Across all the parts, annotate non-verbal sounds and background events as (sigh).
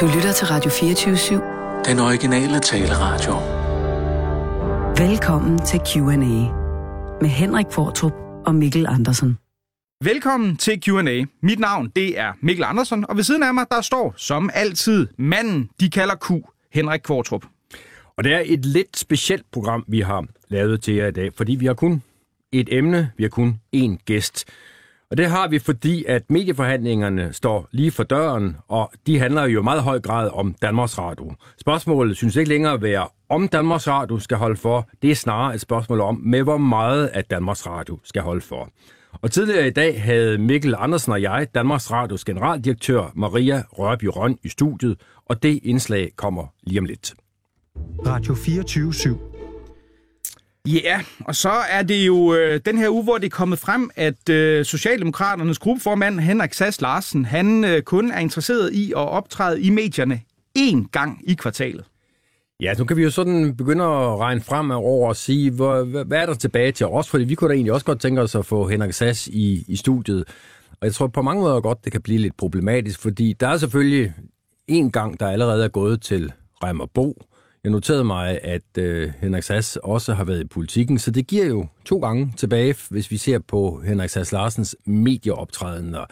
Du lytter til Radio 24-7. Den originale taleradio. Velkommen til Q&A med Henrik Fortrup og Mikkel Andersen. Velkommen til Q&A. Mit navn, det er Mikkel Andersen, og ved siden af mig, der står, som altid, manden, de kalder Q, Henrik Kvartrup. Og det er et lidt specielt program, vi har lavet til jer i dag, fordi vi har kun et emne, vi har kun én gæst. Og det har vi, fordi at medieforhandlingerne står lige for døren, og de handler jo i meget høj grad om Danmarks Radio. Spørgsmålet synes ikke længere at være, om Danmarks Radio skal holde for. Det er snarere et spørgsmål om, med hvor meget at Danmarks Radio skal holde for. Og tidligere i dag havde Mikkel Andersen og jeg Danmarks Radios generaldirektør Maria Rørby Røn i studiet, og det indslag kommer lige om lidt. Radio 24 /7. Ja, og så er det jo øh, den her uge, hvor det er kommet frem, at øh, Socialdemokraternes gruppeformand Henrik Sass Larsen, han øh, kun er interesseret i at optræde i medierne én gang i kvartalet. Ja, nu kan vi jo sådan begynde at regne frem over og sige, hvor, hvad, hvad er der tilbage til os? Fordi vi kunne da egentlig også godt tænke os at få Henrik Sass i, i studiet. Og jeg tror på mange måder godt, det kan blive lidt problematisk, fordi der er selvfølgelig en gang, der allerede er gået til Bo. Jeg noterede mig, at øh, Henrik Sass også har været i politikken, så det giver jo to gange tilbage, hvis vi ser på Henrik Sass Larsens medieoptrædener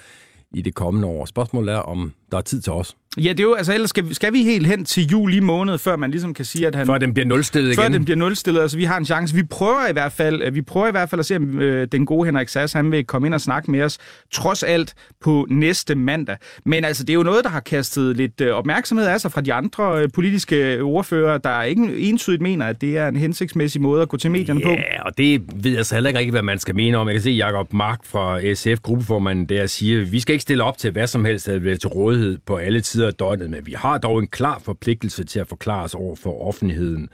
i det kommende år. Spørgsmålet er, om der er tid til os. Ja, det er jo, altså ellers skal vi, skal vi helt hen til juli måned, før man ligesom kan sige, at han... Før den bliver nulstillet igen? Før den bliver nulstillet, altså vi har en chance. Vi prøver i hvert fald, vi prøver i hvert fald at se, om øh, den gode Henrik Sass, han vil komme ind og snakke med os, trods alt på næste mandag. Men altså, det er jo noget, der har kastet lidt øh, opmærksomhed af sig fra de andre øh, politiske ordfører, der ikke entydigt mener, at det er en hensigtsmæssig måde at gå til medierne ja, på. Ja, og det ved jeg så heller ikke rigtig, hvad man skal mene om. Jeg kan se Jacob Mark fra SF, gruppeformanden, der siger, vi skal ikke stille op til hvad som helst, være til rådighed på alle tider af døgnet, men vi har dog en klar forpligtelse til at forklare os over for offentligheden.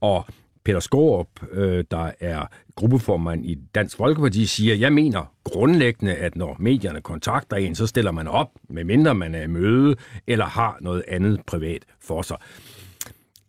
Og Peter Skorup, øh, der er gruppeformand i Dansk Folkeparti, siger, jeg mener grundlæggende, at når medierne kontakter en, så stiller man op, medmindre man er i møde eller har noget andet privat for sig.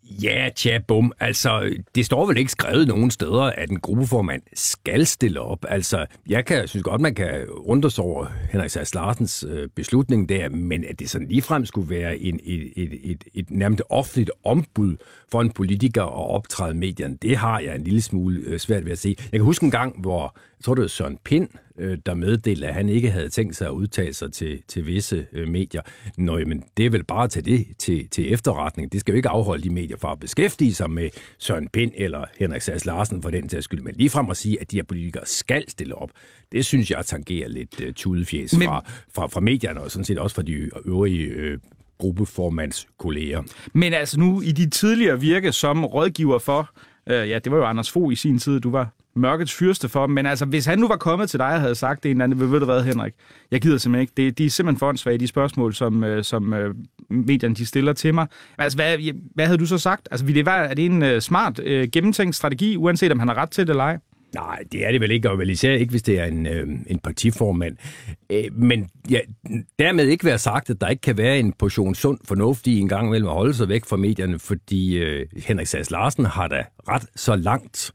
Ja, tja, bum. Altså, det står vel ikke skrevet nogen steder, at en gruppeformand skal stille op. Altså, jeg kan, synes godt, man kan undre over Henrik Sass Larsens øh, beslutning der, men at det sådan ligefrem skulle være en, et, et, et, et nærmest offentligt ombud for en politiker at optræde medierne, det har jeg en lille smule øh, svært ved at se. Jeg kan huske en gang, hvor, jeg tror det var Søren Pind, øh, der meddelte, at han ikke havde tænkt sig at udtale sig til, til visse øh, medier. Nå, men det er vel bare at tage det til, til efterretning. Det skal jo ikke afholde de medier fra at beskæftige sig med Søren Pind eller Henrik Sass Larsen for den til skyld. Men lige frem at sige, at de her politikere skal stille op, det synes jeg tangerer lidt uh, tudefjæs men... fra, fra, fra medierne og sådan set også fra de øvrige øh, gruppeformands kolleger. Men altså nu i de tidligere virke som rådgiver for, øh, ja, det var jo Anders Fogh i sin tid, du var mørkets fyrste for Men altså, hvis han nu var kommet til dig og havde sagt det en eller anden, ved du hvad, Henrik? Jeg gider simpelthen ikke. Det, de er simpelthen for de spørgsmål, som, øh, som øh, medierne de stiller til mig. Altså, hvad, hvad havde du så sagt? Altså, vil det være, er det en øh, smart, uh, gennemtænkt strategi, uanset om han har ret til det eller ej? Nej, det er det vel ikke, og vel især ikke, hvis det er en, øh, en partiformand. Øh, men ja, dermed ikke være sagt, at der ikke kan være en portion sund fornuft i en gang imellem at holde sig væk fra medierne, fordi øh, Henrik Sass Larsen har da ret så langt,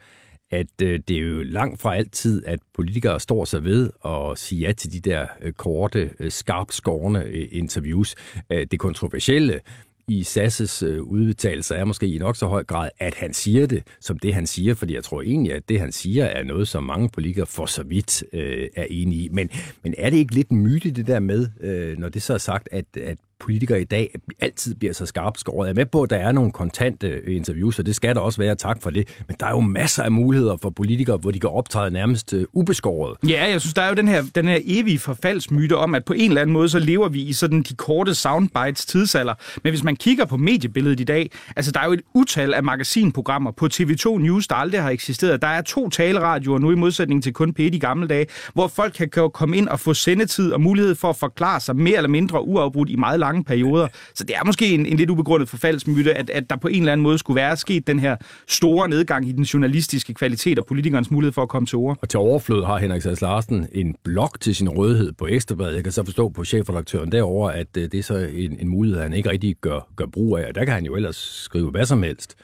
at øh, det er jo langt fra altid, at politikere står sig ved og siger ja til de der øh, korte, øh, skarpt skårende øh, interviews. Øh, det kontroversielle i Sasses øh, udtalelser er måske i nok så høj grad, at han siger det som det, han siger, fordi jeg tror egentlig, at det, han siger, er noget, som mange politikere for så vidt øh, er enige i. Men, men er det ikke lidt myte, det der med, øh, når det så er sagt, at, at politikere i dag altid bliver så skarpt skåret. Jeg er med på, at der er nogle kontante øh, interviews, og det skal der også være, tak for det. Men der er jo masser af muligheder for politikere, hvor de kan optræde nærmest øh, ubeskåret. Ja, jeg synes, der er jo den her, den her evige forfaldsmyte om, at på en eller anden måde, så lever vi i sådan de korte soundbites tidsalder. Men hvis man kigger på mediebilledet i dag, altså der er jo et utal af magasinprogrammer på TV2 News, der aldrig har eksisteret. Der er to taleradioer nu i modsætning til kun P1 i gamle dage, hvor folk kan komme ind og få sendetid og mulighed for at forklare sig mere eller mindre uafbrudt i meget lange perioder. Så det er måske en, en lidt ubegrundet forfaldsmyte, at, at der på en eller anden måde skulle være sket den her store nedgang i den journalistiske kvalitet og politikernes mulighed for at komme til ord. Og til overflod har Henrik Sass Larsen en blog til sin rødhed på Ekstrabladet. Jeg kan så forstå på chefredaktøren derover, at øh, det er så en, en mulighed, han ikke rigtig gør, gør brug af. Og der kan han jo ellers skrive hvad som helst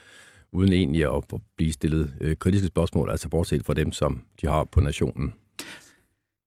uden egentlig at blive stillet øh, kritiske spørgsmål, altså bortset fra dem, som de har på nationen.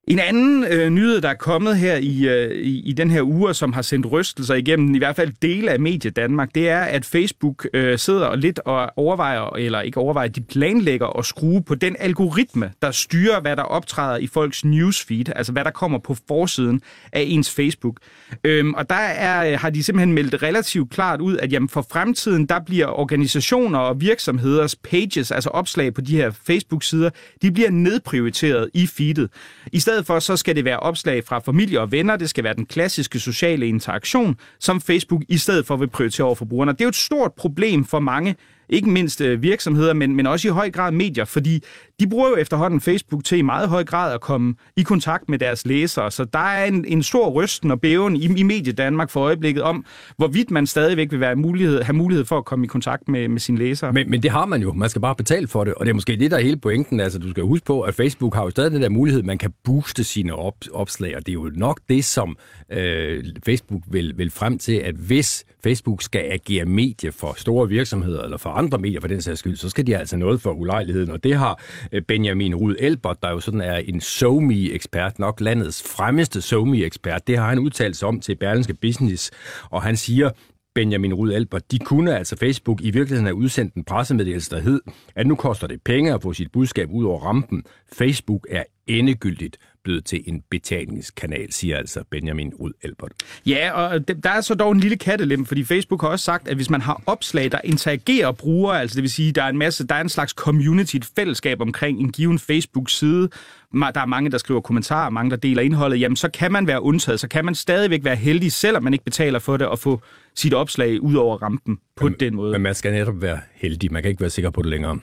En anden øh, nyhed, der er kommet her i, øh, i, i den her uge, som har sendt rystelser igennem i hvert fald dele af Medie Danmark, det er, at Facebook øh, sidder lidt og overvejer, eller ikke overvejer, de planlægger at skrue på den algoritme, der styrer, hvad der optræder i folks newsfeed, altså hvad der kommer på forsiden af ens Facebook. Øhm, og der er, øh, har de simpelthen meldt relativt klart ud, at jamen, for fremtiden, der bliver organisationer og virksomheders pages, altså opslag på de her Facebook-sider, de bliver nedprioriteret i feedet. I stedet stedet for, så skal det være opslag fra familie og venner. Det skal være den klassiske sociale interaktion, som Facebook i stedet for vil prioritere over for brugerne. Det er jo et stort problem for mange ikke mindst øh, virksomheder, men, men også i høj grad medier, fordi de bruger jo efterhånden Facebook til i meget høj grad at komme i kontakt med deres læsere. Så der er en, en stor rysten og bæven i, i Medie Danmark for øjeblikket om, hvorvidt man stadigvæk vil være mulighed, have mulighed for at komme i kontakt med, med sine læsere. Men, men det har man jo. Man skal bare betale for det, og det er måske det, der er hele pointen. Altså, du skal huske på, at Facebook har jo stadig den der mulighed, man kan booste sine op, opslag, og det er jo nok det, som øh, Facebook vil, vil frem til, at hvis Facebook skal agere medie for store virksomheder, eller for andre medier for den sags skyld, så skal de altså noget for ulejligheden, og det har Øh, Benjamin Rud Elbert, der jo sådan er en SoMe-ekspert, nok landets fremmeste SoMe-ekspert, det har han udtalt sig om til Berlinske Business, og han siger, Benjamin Rud Albert, de kunne altså Facebook i virkeligheden have udsendt en pressemeddelelse, der hed, at nu koster det penge at få sit budskab ud over rampen. Facebook er endegyldigt blevet til en betalingskanal, siger altså Benjamin Rud Albert. Ja, og der er så dog en lille kattelem, fordi Facebook har også sagt, at hvis man har opslag, der interagerer brugere, altså det vil sige, der er en masse, der er en slags community, et fællesskab omkring en given Facebook-side, der er mange, der skriver kommentarer, mange, der deler indholdet, jamen så kan man være undtaget, så kan man stadigvæk være heldig, selvom man ikke betaler for det, og få sit opslag ud over rampen på men, den måde. Men man skal netop være heldig, man kan ikke være sikker på det længere.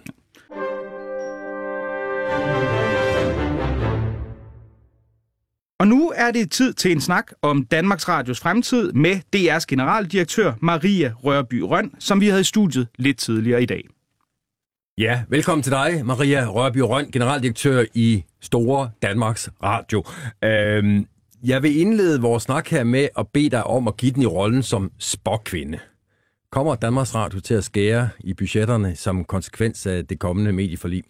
Er det tid til en snak om Danmarks Radios fremtid med DR's generaldirektør Maria Rørby Røn, som vi havde i studiet lidt tidligere i dag. Ja, velkommen til dig, Maria Rørby Røn, generaldirektør i Store Danmarks Radio. Øhm, jeg vil indlede vores snak her med at bede dig om at give den i rollen som spokkvinde. Kommer Danmarks Radio til at skære i budgetterne som konsekvens af det kommende medieforlig?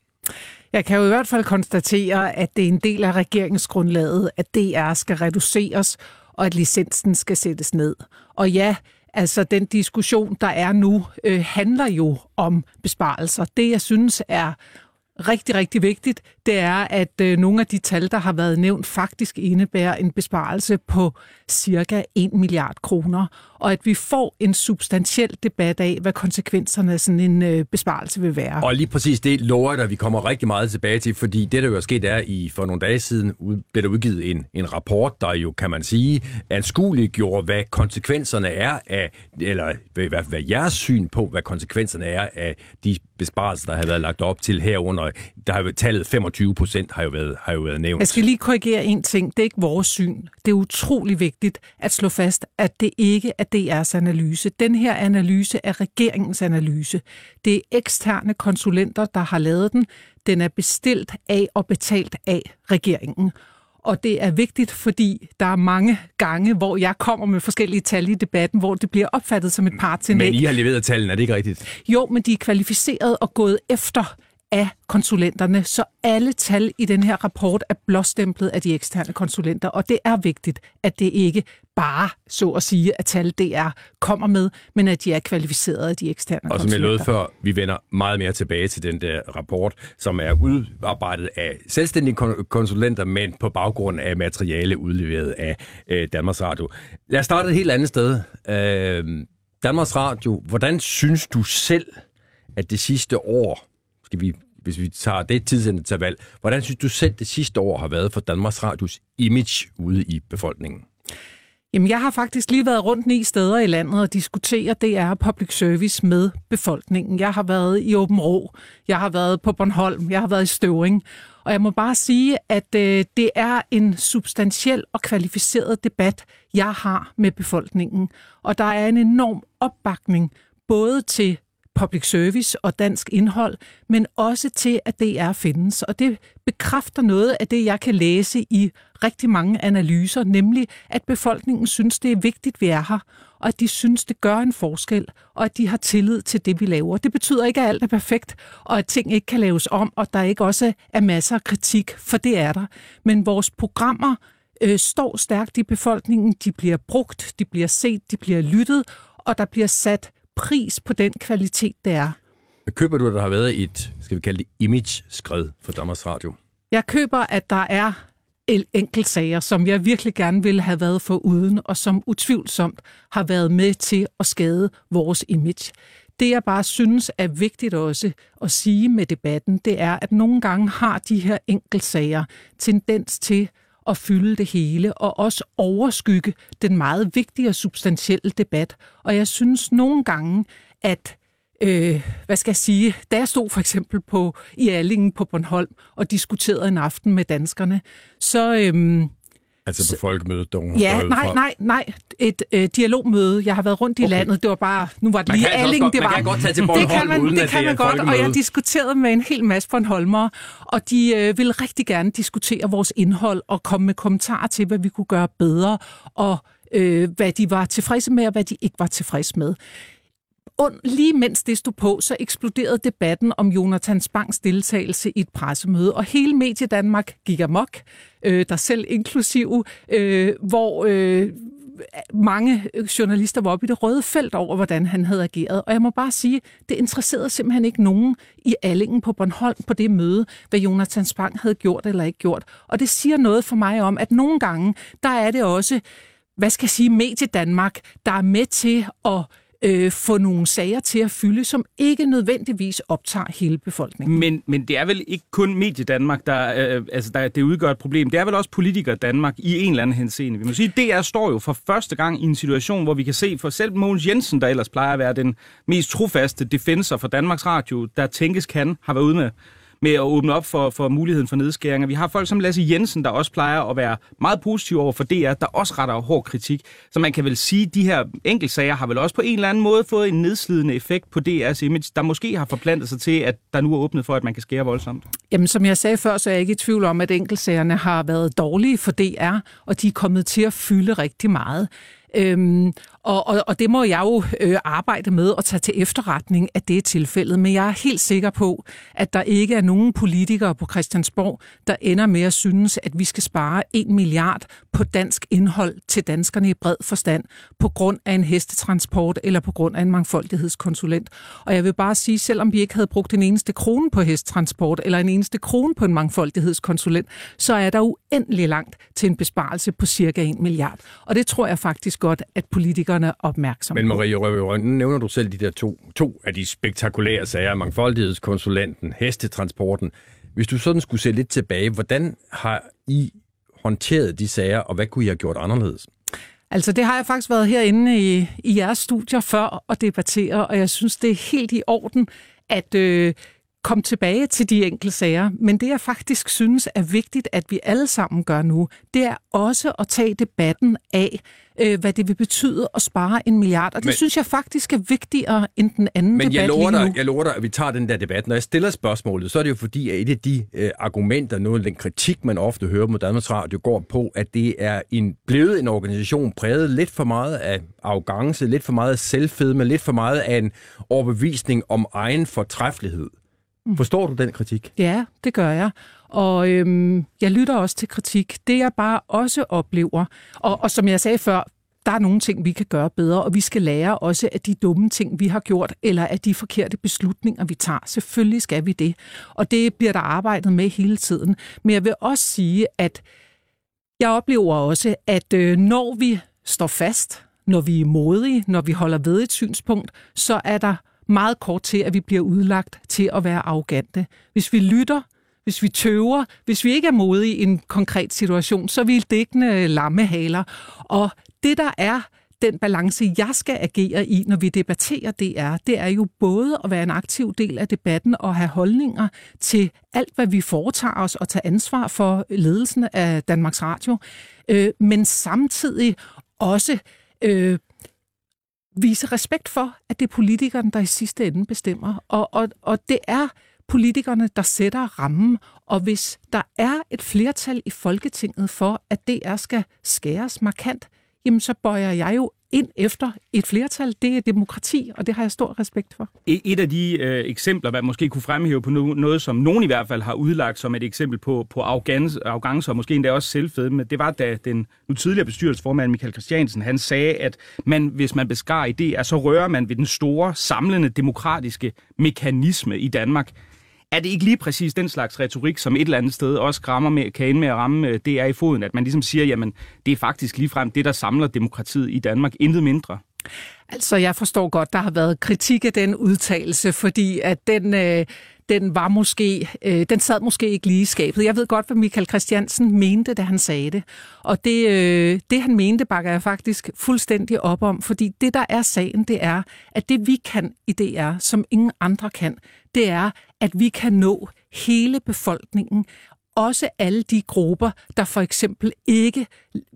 Jeg kan jo i hvert fald konstatere, at det er en del af regeringsgrundlaget, at DR skal reduceres, og at licensen skal sættes ned. Og ja, altså den diskussion, der er nu, øh, handler jo om besparelser. Det, jeg synes er rigtig, rigtig vigtigt, det er, at øh, nogle af de tal, der har været nævnt, faktisk indebærer en besparelse på cirka 1 milliard kroner, og at vi får en substantiel debat af, hvad konsekvenserne af sådan en øh, besparelse vil være. Og lige præcis det lover jeg vi kommer rigtig meget tilbage til, fordi det, der jo er sket, er, i for nogle dage siden blev der udgivet en, en rapport, der jo, kan man sige, anskueligt gjorde, hvad konsekvenserne er af, eller hvad, hvad jeres syn på, hvad konsekvenserne er af de besparelser, der har været lagt op til herunder. Der har jo tallet 25 procent har jo været, har jo været nævnt. Jeg skal lige korrigere en ting. Det er ikke vores syn. Det er utrolig vigtigt at slå fast, at det ikke er DR's analyse. Den her analyse er regeringens analyse. Det er eksterne konsulenter, der har lavet den. Den er bestilt af og betalt af regeringen. Og det er vigtigt, fordi der er mange gange, hvor jeg kommer med forskellige tal i debatten, hvor det bliver opfattet som et partsindlæg. Men I har leveret tallene, er det ikke rigtigt? Jo, men de er kvalificeret og gået efter af konsulenterne, så alle tal i den her rapport er blåstemplet af de eksterne konsulenter, og det er vigtigt, at det ikke bare, så at sige, at tal DR kommer med, men at de er kvalificeret af de eksterne konsulenter. Og som jeg lovede før, vi vender meget mere tilbage til den der rapport, som er udarbejdet af selvstændige konsulenter, men på baggrund af materiale udleveret af øh, Danmarks Radio. Lad os starte et helt andet sted. Øh, Danmarks Radio, hvordan synes du selv, at det sidste år skal vi, hvis vi tager det tidsinterval, hvordan synes du selv, det sidste år har været for Danmarks Radios image ude i befolkningen? Jamen, jeg har faktisk lige været rundt ni steder i landet og diskutere DR Public Service med befolkningen. Jeg har været i Åben Rå, jeg har været på Bornholm, jeg har været i Støvring. Og jeg må bare sige, at øh, det er en substantiel og kvalificeret debat, jeg har med befolkningen. Og der er en enorm opbakning både til public service og dansk indhold, men også til, at DR findes. Og det bekræfter noget af det, jeg kan læse i rigtig mange analyser, nemlig at befolkningen synes, det er vigtigt, vi er her, og at de synes, det gør en forskel, og at de har tillid til det, vi laver. Det betyder ikke, at alt er perfekt, og at ting ikke kan laves om, og der ikke også er masser af kritik, for det er der. Men vores programmer øh, står stærkt i befolkningen, de bliver brugt, de bliver set, de bliver lyttet, og der bliver sat pris på den kvalitet, det er. Køber du, at der har været et, skal vi kalde det, image-skred for Danmarks Radio? Jeg køber, at der er enkelt sager, som jeg virkelig gerne ville have været for uden, og som utvivlsomt har været med til at skade vores image. Det jeg bare synes er vigtigt også at sige med debatten, det er, at nogle gange har de her enkeltsager tendens til at fylde det hele, og også overskygge den meget vigtige og substantielle debat. Og jeg synes nogle gange, at øh, hvad skal jeg sige, da jeg stod for eksempel på, i Allingen på Bornholm og diskuterede en aften med danskerne, så... Øh, Altså på folkemødet, Ja, nej, nej, nej. Et øh, dialogmøde. Jeg har været rundt i okay. landet. Det var bare, nu var det lige altså Alling. det var, man kan godt tage til Bornholm, det kan man, uden det kan det man godt, og jeg diskuterede med en hel masse Bornholmere, og de øh, ville rigtig gerne diskutere vores indhold og komme med kommentarer til, hvad vi kunne gøre bedre, og øh, hvad de var tilfredse med, og hvad de ikke var tilfredse med und, lige mens det stod på, så eksploderede debatten om Jonathan Spangs deltagelse i et pressemøde, og hele Medie Danmark gik amok, øh, der selv inklusiv, øh, hvor øh, mange journalister var oppe i det røde felt over, hvordan han havde ageret. Og jeg må bare sige, det interesserede simpelthen ikke nogen i Allingen på Bornholm på det møde, hvad Jonathan Spang havde gjort eller ikke gjort. Og det siger noget for mig om, at nogle gange, der er det også, hvad skal jeg sige, Medie Danmark, der er med til at øh, få nogle sager til at fylde, som ikke nødvendigvis optager hele befolkningen. Men, men det er vel ikke kun Medie Danmark, der, øh, altså der det udgør et problem. Det er vel også politikere Danmark i en eller anden henseende. Vi må sige, DR står jo for første gang i en situation, hvor vi kan se for selv Mogens Jensen, der ellers plejer at være den mest trofaste defensor for Danmarks Radio, der tænkes kan, har været ude med med at åbne op for, for muligheden for nedskæringer. Vi har folk som Lasse Jensen, der også plejer at være meget positiv over for DR, der også retter hård kritik. Så man kan vel sige, at de her enkeltsager har vel også på en eller anden måde fået en nedslidende effekt på DR's image, der måske har forplantet sig til, at der nu er åbnet for, at man kan skære voldsomt. Jamen, som jeg sagde før, så er jeg ikke i tvivl om, at enkeltsagerne har været dårlige for DR, og de er kommet til at fylde rigtig meget. Øhm, og, og, og det må jeg jo øh, arbejde med at tage til efterretning, at det er tilfældet. Men jeg er helt sikker på, at der ikke er nogen politikere på Christiansborg, der ender med at synes, at vi skal spare en milliard på dansk indhold til danskerne i bred forstand, på grund af en hestetransport eller på grund af en mangfoldighedskonsulent. Og jeg vil bare sige, selvom vi ikke havde brugt en eneste krone på hestetransport eller en eneste krone på en mangfoldighedskonsulent, så er der uendelig langt til en besparelse på cirka en milliard. Og det tror jeg faktisk godt, at politikerne er opmærksomme Men Marie Røve, nu nævner du selv de der to, to af de spektakulære sager, mangfoldighedskonsulenten, hestetransporten. Hvis du sådan skulle se lidt tilbage, hvordan har I håndteret de sager, og hvad kunne I have gjort anderledes? Altså det har jeg faktisk været herinde i, i jeres studier før og debattere, og jeg synes, det er helt i orden, at øh, komme tilbage til de enkelte sager. Men det, jeg faktisk synes er vigtigt, at vi alle sammen gør nu, det er også at tage debatten af, øh, hvad det vil betyde at spare en milliard. Og det men, synes jeg faktisk er vigtigere end den anden men debat jeg lover dig, jeg lover dig, at vi tager den der debat. Når jeg stiller spørgsmålet, så er det jo fordi, at et af de øh, argumenter, noget den kritik, man ofte hører mod Danmarks Radio, går på, at det er en, blevet en organisation præget lidt for meget af arrogance, lidt for meget af selvfedme, lidt for meget af en overbevisning om egen fortræffelighed. Mm. Forstår du den kritik? Ja, det gør jeg. Og øhm, jeg lytter også til kritik. Det jeg bare også oplever, og, og som jeg sagde før, der er nogle ting, vi kan gøre bedre, og vi skal lære også af de dumme ting, vi har gjort, eller af de forkerte beslutninger, vi tager. Selvfølgelig skal vi det, og det bliver der arbejdet med hele tiden. Men jeg vil også sige, at jeg oplever også, at øh, når vi står fast, når vi er modige, når vi holder ved et synspunkt, så er der meget kort til, at vi bliver udlagt til at være arrogante. Hvis vi lytter, hvis vi tøver, hvis vi ikke er modige i en konkret situation, så er vi dækkende lammehaler. Og det, der er den balance, jeg skal agere i, når vi debatterer DR, det er jo både at være en aktiv del af debatten og have holdninger til alt, hvad vi foretager os og tage ansvar for ledelsen af Danmarks Radio, øh, men samtidig også øh, vise respekt for, at det er politikerne, der i sidste ende bestemmer. Og, og, og det er politikerne, der sætter rammen. Og hvis der er et flertal i Folketinget for, at DR skal skæres markant, jamen så bøjer jeg jo ind efter et flertal. Det er demokrati, og det har jeg stor respekt for. Et af de øh, eksempler, hvad måske kunne fremhæve på no- noget, som nogen i hvert fald har udlagt som et eksempel på, på arrogance, arrogance og måske endda også selvfedme, det var da den nu tidligere bestyrelsesformand Michael Christiansen, han sagde, at man, hvis man beskar idéer, så rører man ved den store, samlende demokratiske mekanisme i Danmark. Er det ikke lige præcis den slags retorik, som et eller andet sted også rammer med, kan ende med at ramme øh, det er i foden, at man ligesom siger, jamen det er faktisk ligefrem det, der samler demokratiet i Danmark, intet mindre? Altså, jeg forstår godt, der har været kritik af den udtalelse, fordi at den, øh, den var måske, øh, den sad måske ikke lige i skabet. Jeg ved godt, hvad Michael Christiansen mente, da han sagde det. Og det, øh, det han mente, bakker jeg faktisk fuldstændig op om, fordi det, der er sagen, det er, at det vi kan i DR, som ingen andre kan, det er, at vi kan nå hele befolkningen også alle de grupper, der for eksempel ikke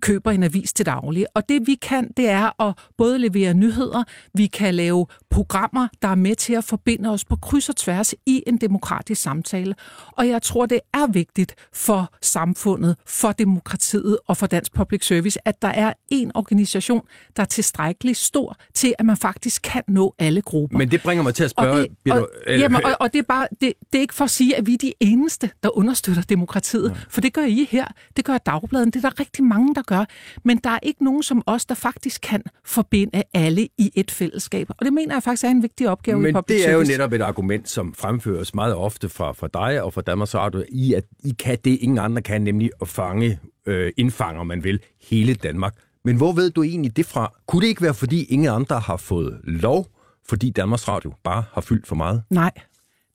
køber en avis til daglig. Og det vi kan, det er at både levere nyheder, vi kan lave programmer, der er med til at forbinde os på kryds og tværs i en demokratisk samtale. Og jeg tror, det er vigtigt for samfundet, for demokratiet og for dansk public service, at der er en organisation, der er tilstrækkeligt stor til, at man faktisk kan nå alle grupper. Men det bringer mig til at spørge... Og det, og, jamen, (laughs) og, og det, er bare, det, det er ikke for at sige, at vi er de eneste, der understøtter demokratiet. Ja. For det gør I her. Det gør Dagbladen. Det er der rigtig mange, der gør. Men der er ikke nogen som os, der faktisk kan forbinde alle i et fællesskab. Og det mener jeg faktisk er en vigtig opgave Men i public det er jo netop et argument, som fremføres meget ofte fra, fra dig og fra Danmarks Radio, i at I kan det, ingen andre kan, nemlig at fange, øh, indfanger man vil, hele Danmark. Men hvor ved du egentlig det fra? Kunne det ikke være, fordi ingen andre har fået lov, fordi Danmarks Radio bare har fyldt for meget? Nej.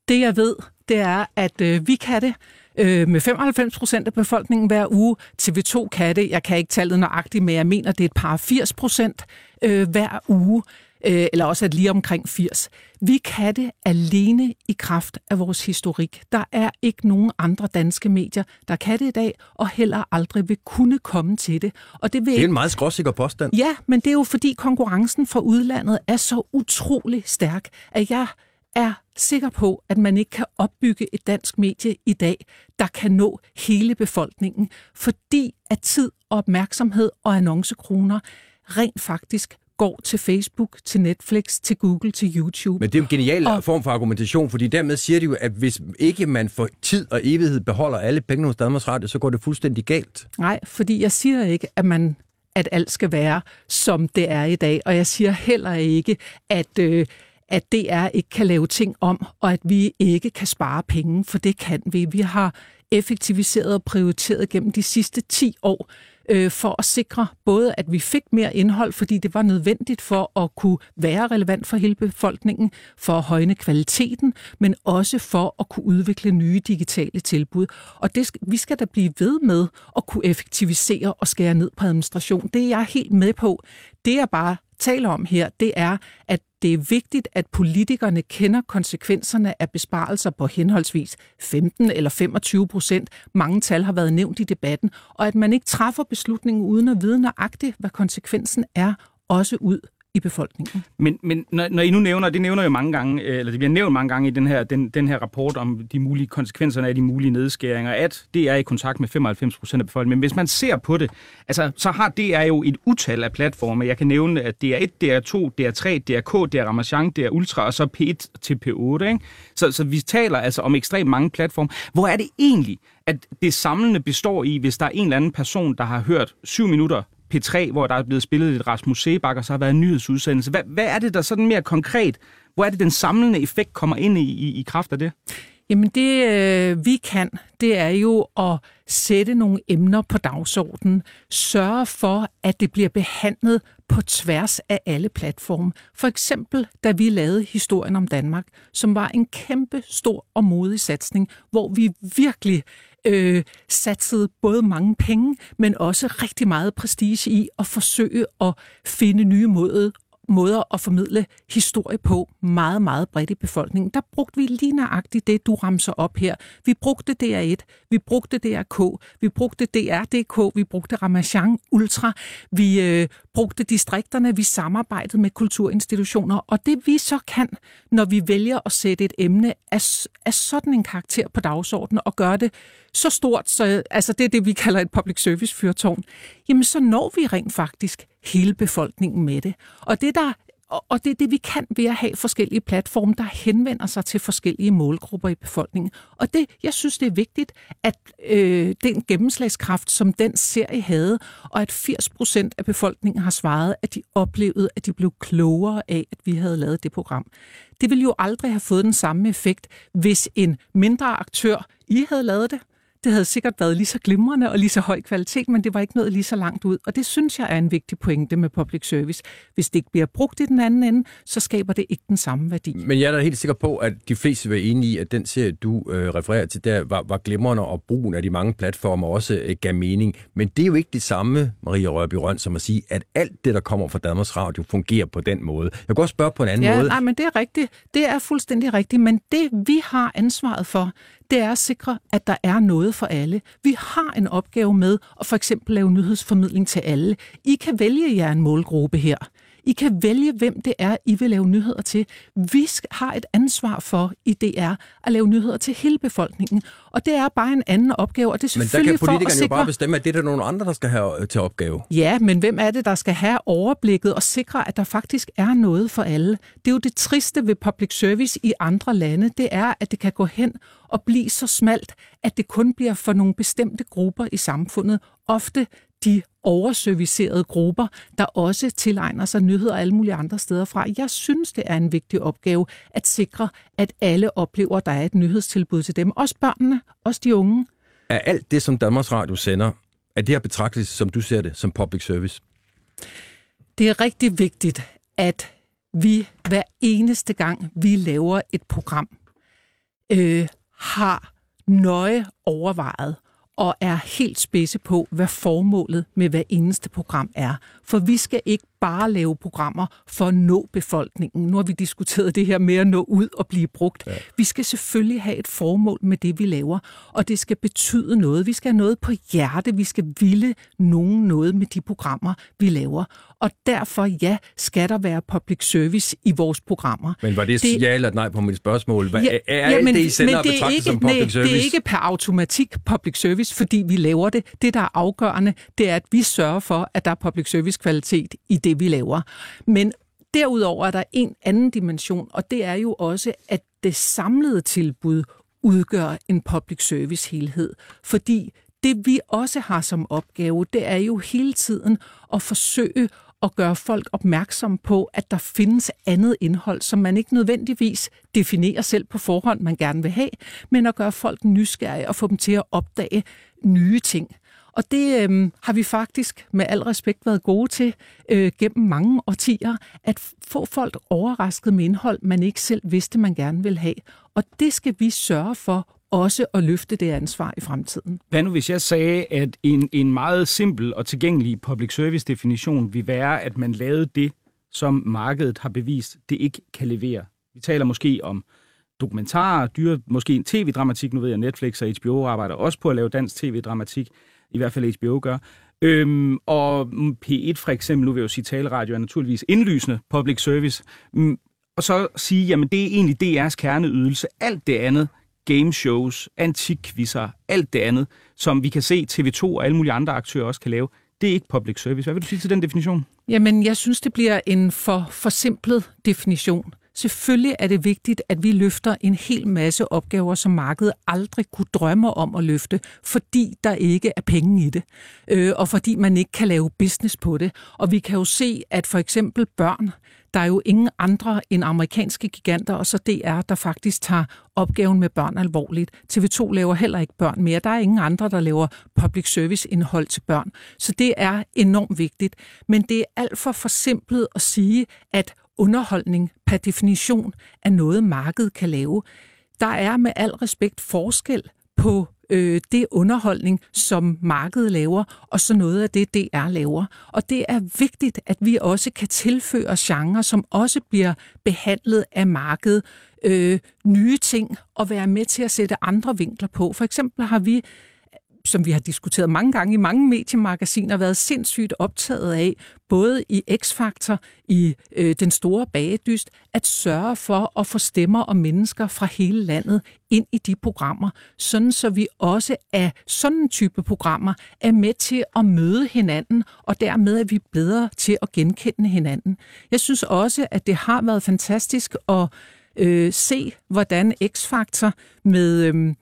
Det jeg ved, det er, at øh, vi kan det øh, med 95 procent af befolkningen hver uge. TV2 kan det. Jeg kan ikke tallet nøjagtigt, men jeg mener, det er et par 80 procent øh, hver uge. Øh, eller også at lige omkring 80. Vi kan det alene i kraft af vores historik. Der er ikke nogen andre danske medier, der kan det i dag, og heller aldrig vil kunne komme til det. Og det, vil Det er en meget skråsikker påstand. Ja, men det er jo fordi konkurrencen fra udlandet er så utrolig stærk, at jeg er sikker på, at man ikke kan opbygge et dansk medie i dag, der kan nå hele befolkningen, fordi at tid og opmærksomhed og annoncekroner rent faktisk går til Facebook, til Netflix, til Google, til YouTube. Men det er jo en genial Og- form for argumentation, fordi dermed siger det jo, at hvis ikke man for tid og evighed beholder alle penge hos Danmarks Radio, så går det fuldstændig galt. Nej, fordi jeg siger ikke, at man at alt skal være, som det er i dag. Og jeg siger heller ikke, at, øh, at DR ikke kan lave ting om, og at vi ikke kan spare penge, for det kan vi. Vi har effektiviseret og prioriteret gennem de sidste 10 år øh, for at sikre både, at vi fik mere indhold, fordi det var nødvendigt for at kunne være relevant for hele befolkningen, for at højne kvaliteten, men også for at kunne udvikle nye digitale tilbud. Og det, vi skal da blive ved med at kunne effektivisere og skære ned på administration. Det er jeg helt med på. Det jeg bare taler om her, det er, at det er vigtigt, at politikerne kender konsekvenserne af besparelser på henholdsvis 15 eller 25 procent. Mange tal har været nævnt i debatten, og at man ikke træffer beslutningen uden at vide nøjagtigt, hvad konsekvensen er, også ud i befolkningen. Men, men når, når I nu nævner, det nævner jo mange gange, øh, eller det bliver nævnt mange gange i den her, den, den her rapport om de mulige konsekvenserne af de mulige nedskæringer, at det er i kontakt med 95 procent af befolkningen. Men hvis man ser på det, altså, så har DR jo et utal af platforme. Jeg kan nævne, at DR1, DR2, DR3, DRK, DR Ramachan, DR Ultra og så P1 til P8. Ikke? Så, så vi taler altså om ekstremt mange platforme. Hvor er det egentlig, at det samlende består i, hvis der er en eller anden person, der har hørt syv minutter P3, hvor der er blevet spillet et Rasmus Sebak, og så har været en nyhedsudsendelse. Hvad, hvad er det, der sådan mere konkret, hvor er det, den samlende effekt kommer ind i, i, i kraft af det? Jamen det øh, vi kan, det er jo at sætte nogle emner på dagsordenen, sørge for, at det bliver behandlet på tværs af alle platforme. For eksempel, da vi lavede historien om Danmark, som var en kæmpe stor og modig satsning, hvor vi virkelig øh, Øh, satsede både mange penge, men også rigtig meget prestige i at forsøge at finde nye måder, måder at formidle historie på meget, meget bredt i befolkningen. Der brugte vi lige nøjagtigt det, du ramser op her. Vi brugte DR1, vi brugte DRK, vi brugte DRDK, vi brugte Ramachan Ultra, vi øh, brugte distrikterne, vi samarbejdede med kulturinstitutioner, og det vi så kan, når vi vælger at sætte et emne af, af sådan en karakter på dagsordenen og gøre det så stort, så, altså det er det, vi kalder et public service fyrtårn, jamen så når vi rent faktisk hele befolkningen med det. Og det, der og det er det, vi kan ved at have forskellige platforme, der henvender sig til forskellige målgrupper i befolkningen. Og det, jeg synes, det er vigtigt, at øh, den gennemslagskraft, som den serie havde, og at 80 procent af befolkningen har svaret, at de oplevede, at de blev klogere af, at vi havde lavet det program. Det ville jo aldrig have fået den samme effekt, hvis en mindre aktør, I havde lavet det, det havde sikkert været lige så glimrende og lige så høj kvalitet, men det var ikke noget lige så langt ud. Og det synes jeg er en vigtig pointe med public service. Hvis det ikke bliver brugt i den anden ende, så skaber det ikke den samme værdi. Men jeg er da helt sikker på, at de fleste vil enige i, at den serie, du øh, refererer til, der var, var glimrende, og brugen af de mange platformer også øh, gav mening. Men det er jo ikke det samme, Maria Rørby Røn, som at sige, at alt det, der kommer fra Danmarks Radio, fungerer på den måde. Jeg kan også spørge på en anden ja, måde. Nej, men det er rigtigt. Det er fuldstændig rigtigt. Men det, vi har ansvaret for, det er at sikre, at der er noget for alle. Vi har en opgave med at for eksempel lave nyhedsformidling til alle. I kan vælge jer en målgruppe her. I kan vælge, hvem det er, I vil lave nyheder til. Vi har et ansvar for i DR at lave nyheder til hele befolkningen. Og det er bare en anden opgave, og det er Men der selvfølgelig kan for at politikerne sikre... jo bare bestemme, at det er der nogle andre, der skal have øh, til opgave. Ja, men hvem er det, der skal have overblikket og sikre, at der faktisk er noget for alle? Det er jo det triste ved public service i andre lande, det er, at det kan gå hen og blive så smalt, at det kun bliver for nogle bestemte grupper i samfundet. Ofte de overservicerede grupper, der også tilegner sig nyheder alle mulige andre steder fra. Jeg synes, det er en vigtig opgave at sikre, at alle oplever, at der er et nyhedstilbud til dem. Også børnene, også de unge. Er alt det, som Danmarks Radio sender, er det her betragtet, som du ser det, som public service? Det er rigtig vigtigt, at vi hver eneste gang, vi laver et program, øh, har nøje overvejet og er helt spidse på, hvad formålet med hver eneste program er. For vi skal ikke bare lave programmer for at nå befolkningen. Nu har vi diskuteret det her med at nå ud og blive brugt. Ja. Vi skal selvfølgelig have et formål med det, vi laver, og det skal betyde noget. Vi skal have noget på hjerte. Vi skal ville nogen noget med de programmer, vi laver. Og derfor, ja, skal der være public service i vores programmer. Men var det, det ja eller nej på mit spørgsmål? Hvad, ja, er ja, men, det, I sender men det er ikke, som public nej, service? det er ikke per automatik public service, fordi vi laver det. Det, der er afgørende, det er, at vi sørger for, at der er public service kvalitet i det, vi laver. Men derudover er der en anden dimension, og det er jo også, at det samlede tilbud udgør en public service helhed. Fordi det vi også har som opgave, det er jo hele tiden at forsøge at gøre folk opmærksom på, at der findes andet indhold, som man ikke nødvendigvis definerer selv på forhånd, man gerne vil have, men at gøre folk nysgerrige og få dem til at opdage nye ting. Og det øh, har vi faktisk med al respekt været gode til øh, gennem mange årtier, at få folk overrasket med indhold, man ikke selv vidste, man gerne vil have. Og det skal vi sørge for også at løfte det ansvar i fremtiden. Hvad nu hvis jeg sagde, at en, en meget simpel og tilgængelig public service definition vil være, at man lavede det, som markedet har bevist, det ikke kan levere. Vi taler måske om dokumentarer, dyre, måske en tv-dramatik. Nu ved jeg, Netflix og HBO arbejder også på at lave dansk tv-dramatik. I hvert fald HBO gør. Øhm, og P1 for eksempel, nu vil jeg jo sige, taleradio er naturligvis indlysende public service. Mm, og så sige, jamen det er egentlig DR's kerneydelse. Alt det andet, gameshows, antikvisser, alt det andet, som vi kan se TV2 og alle mulige andre aktører også kan lave, det er ikke public service. Hvad vil du sige til den definition? Jamen, jeg synes, det bliver en for forsimplet definition. Selvfølgelig er det vigtigt, at vi løfter en hel masse opgaver, som markedet aldrig kunne drømme om at løfte, fordi der ikke er penge i det, øh, og fordi man ikke kan lave business på det. Og vi kan jo se, at for eksempel børn, der er jo ingen andre end amerikanske giganter, og så DR, der faktisk tager opgaven med børn alvorligt. TV2 laver heller ikke børn mere. Der er ingen andre, der laver public service indhold til børn. Så det er enormt vigtigt. Men det er alt for forsimplet at sige, at underholdning per definition er noget, markedet kan lave. Der er med al respekt forskel på øh, det underholdning, som markedet laver, og så noget af det, DR laver. Og det er vigtigt, at vi også kan tilføre genrer, som også bliver behandlet af markedet, øh, nye ting og være med til at sætte andre vinkler på. For eksempel har vi som vi har diskuteret mange gange i mange mediemagasiner, været sindssygt optaget af, både i X-Factor, i øh, Den Store Bagedyst, at sørge for at få stemmer og mennesker fra hele landet ind i de programmer, sådan så vi også af sådan en type programmer er med til at møde hinanden, og dermed er vi bedre til at genkende hinanden. Jeg synes også, at det har været fantastisk at øh, se, hvordan X-Factor med øh,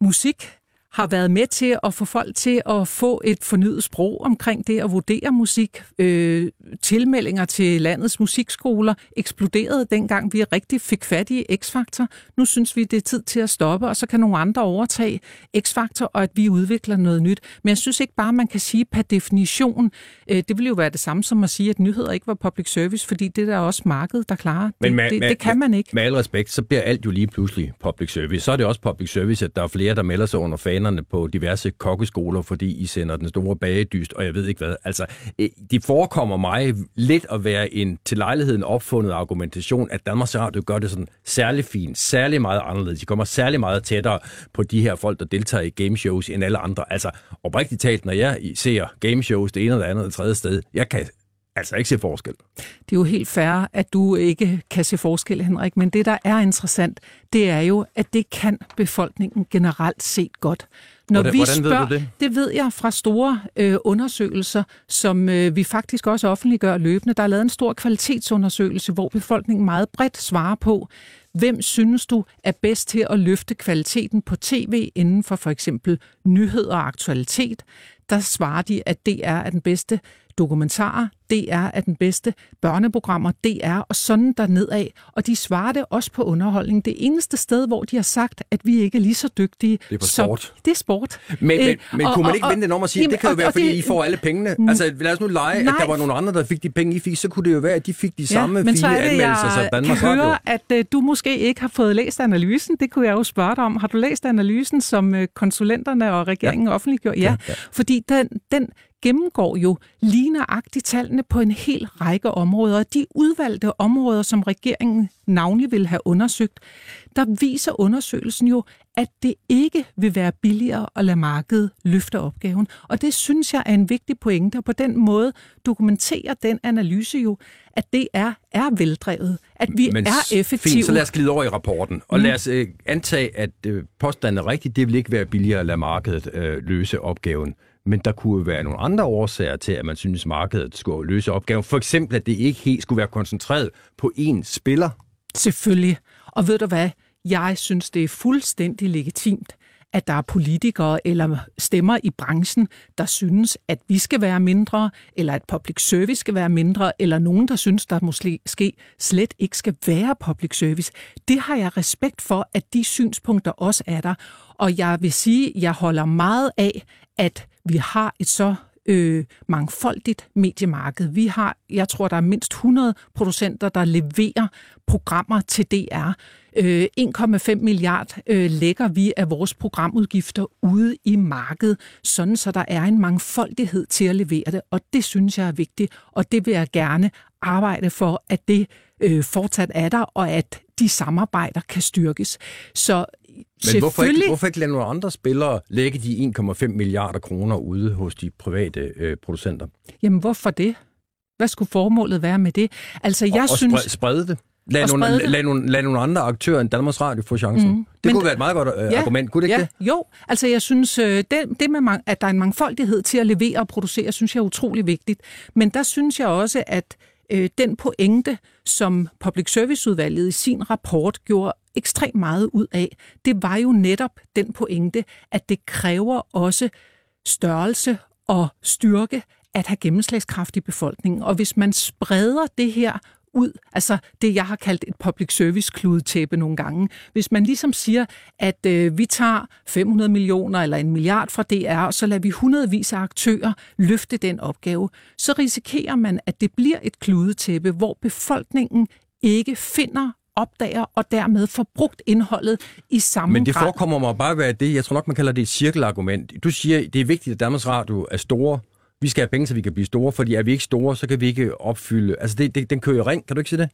musik har været med til at få folk til at få et fornyet sprog omkring det at vurdere musik. Øh, tilmeldinger til landets musikskoler eksploderede dengang vi rigtig fik fat i X-Factor. Nu synes vi, det er tid til at stoppe, og så kan nogle andre overtage X-Factor, og at vi udvikler noget nyt. Men jeg synes ikke bare, man kan sige per definition, øh, det vil jo være det samme som at sige, at nyheder ikke var public service, fordi det er der også markedet, der klarer. Men det, med, det, med, det kan man ikke. Med al respekt, så bliver alt jo lige pludselig public service. Så er det også public service, at der er flere, der melder sig under fanen hænderne på diverse kokkeskoler, fordi I sender den store bagedyst, og jeg ved ikke hvad. Altså, øh, det forekommer mig lidt at være en til lejligheden opfundet argumentation, at Danmarks Radio gør det sådan særlig fint, særlig meget anderledes. De kommer særlig meget tættere på de her folk, der deltager i gameshows end alle andre. Altså, oprigtigt talt, når jeg ser gameshows det ene eller andet eller tredje sted, jeg kan altså ikke se forskel. Det er jo helt fair, at du ikke kan se forskel, Henrik, men det, der er interessant, det er jo, at det kan befolkningen generelt set godt. Når hvordan, vi spørger, ved det? Det ved jeg fra store øh, undersøgelser, som øh, vi faktisk også offentliggør løbende. Der er lavet en stor kvalitetsundersøgelse, hvor befolkningen meget bredt svarer på, hvem synes du er bedst til at løfte kvaliteten på tv inden for for eksempel nyhed og aktualitet? Der svarer de, at det er den bedste dokumentarer, DR er den bedste, børneprogrammer, DR og sådan der nedad. Og de svarer det også på underholdning. Det eneste sted, hvor de har sagt, at vi ikke er lige så dygtige. Det er på sport. Så, det er sport. Men, men, øh, men og, kunne man ikke og, vende den om og sige, at det kan jo være, fordi det, I får alle pengene? Mm. Altså lad os nu lege, nej, at der var nogle andre, der fik de penge, I fik. Så kunne det jo være, at de fik de ja, samme fine så anmeldelser som Danmarks Radio. høre, at uh, du måske ikke har fået læst analysen. Det kunne jeg jo spørge dig om. Har du læst analysen, som uh, konsulenterne og regeringen ja. offentliggjorde? Ja, ja, ja. fordi den, den gennemgår jo ligneragtigt tallene på en hel række områder. De udvalgte områder, som regeringen navnlig vil have undersøgt, der viser undersøgelsen jo, at det ikke vil være billigere at lade markedet løfte opgaven. Og det synes jeg er en vigtig pointe, og på den måde dokumenterer den analyse jo, at det er, er veldrevet, at vi Men er effektive. Fint, så lad os glide over i rapporten, og mm. lad os øh, antage, at øh, påstanden er rigtig. Det vil ikke være billigere at lade markedet øh, løse opgaven. Men der kunne være nogle andre årsager til, at man synes, markedet skulle løse opgaven. For eksempel, at det ikke helt skulle være koncentreret på én spiller. Selvfølgelig. Og ved du hvad? Jeg synes, det er fuldstændig legitimt, at der er politikere eller stemmer i branchen, der synes, at vi skal være mindre, eller at public service skal være mindre, eller nogen, der synes, der måske slet ikke skal være public service. Det har jeg respekt for, at de synspunkter også er der. Og jeg vil sige, at jeg holder meget af, at vi har et så øh, mangfoldigt mediemarked. Vi har, jeg tror, der er mindst 100 producenter, der leverer programmer til DR. Øh, 1,5 milliard øh, lægger vi af vores programudgifter ude i markedet, sådan så der er en mangfoldighed til at levere det, og det synes jeg er vigtigt, og det vil jeg gerne arbejde for, at det øh, fortsat er der, og at de samarbejder kan styrkes. Så men hvorfor ikke, hvorfor ikke lade nogle andre spillere lægge de 1,5 milliarder kroner ude hos de private øh, producenter? Jamen, hvorfor det? Hvad skulle formålet være med det? Altså, jeg og, og synes... sprede det. Lad nogle, lad, nogle, lad nogle andre aktører end Danmarks Radio få chancen. Mm. Det Men, kunne være et meget godt øh, ja, argument, kunne det ikke ja, det? Jo, altså jeg synes, øh, det, det med, at der er en mangfoldighed til at levere og producere, synes jeg er utrolig vigtigt. Men der synes jeg også, at øh, den pointe, som Public Service-udvalget i sin rapport gjorde ekstremt meget ud af, det var jo netop den pointe, at det kræver også størrelse og styrke at have gennemslagskraft i befolkningen. Og hvis man spreder det her ud, altså det, jeg har kaldt et public service kludetæppe nogle gange. Hvis man ligesom siger, at øh, vi tager 500 millioner eller en milliard fra DR, og så lader vi hundredvis af aktører løfte den opgave, så risikerer man, at det bliver et kludetæppe, hvor befolkningen ikke finder opdager og dermed får brugt indholdet i samme Men det grad. forekommer mig bare at være det, jeg tror nok, man kalder det et cirkelargument. Du siger, det er vigtigt, at Danmarks Radio er store. Vi skal have penge, så vi kan blive store, fordi er vi ikke store, så kan vi ikke opfylde... Altså, det, det, den kører i ring, kan du ikke sige det?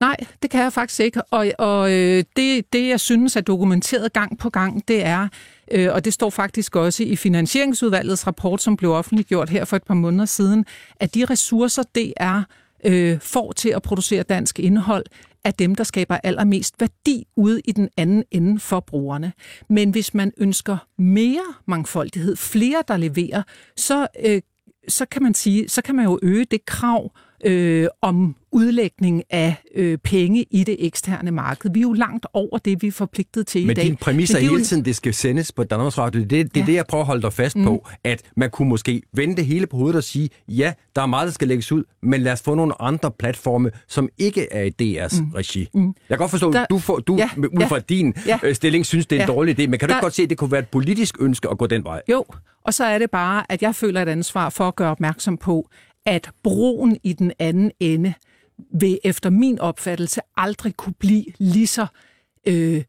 Nej, det kan jeg faktisk ikke. Og, og øh, det, det, jeg synes er dokumenteret gang på gang, det er, øh, og det står faktisk også i Finansieringsudvalgets rapport, som blev offentliggjort her for et par måneder siden, at de ressourcer, det er øh, får til at producere dansk indhold, er dem, der skaber allermest værdi ude i den anden ende for brugerne. Men hvis man ønsker mere mangfoldighed, flere der leverer, så, øh, så kan man sige, så kan man jo øge det krav øh, om udlægning af øh, penge i det eksterne marked. Vi er jo langt over det, vi er forpligtet til Men i dag. din præmis er hele en- tiden, det skal sendes på Danmarks Radio. Det, det, det er Ja. det, jeg prøver at holde dig fast mm. på. At man kunne måske vende det hele på hovedet og sige, ja, der er meget, der skal lægges ud, men lad os få nogle andre platforme, som ikke er i DR's mm. regi. Mm. Jeg kan godt forstå, Der- du, får, du Ja, ud ja, fra din ja. øh, stilling synes, det er en Ja. dårlig idé. Men kan du Der- ikke godt se, at det kunne være et politisk ønske at gå den vej? Jo, og så er det bare, at jeg føler et ansvar for at gøre opmærksom på, at broen i den anden ende vil efter min opfattelse aldrig kunne blive lige så øh,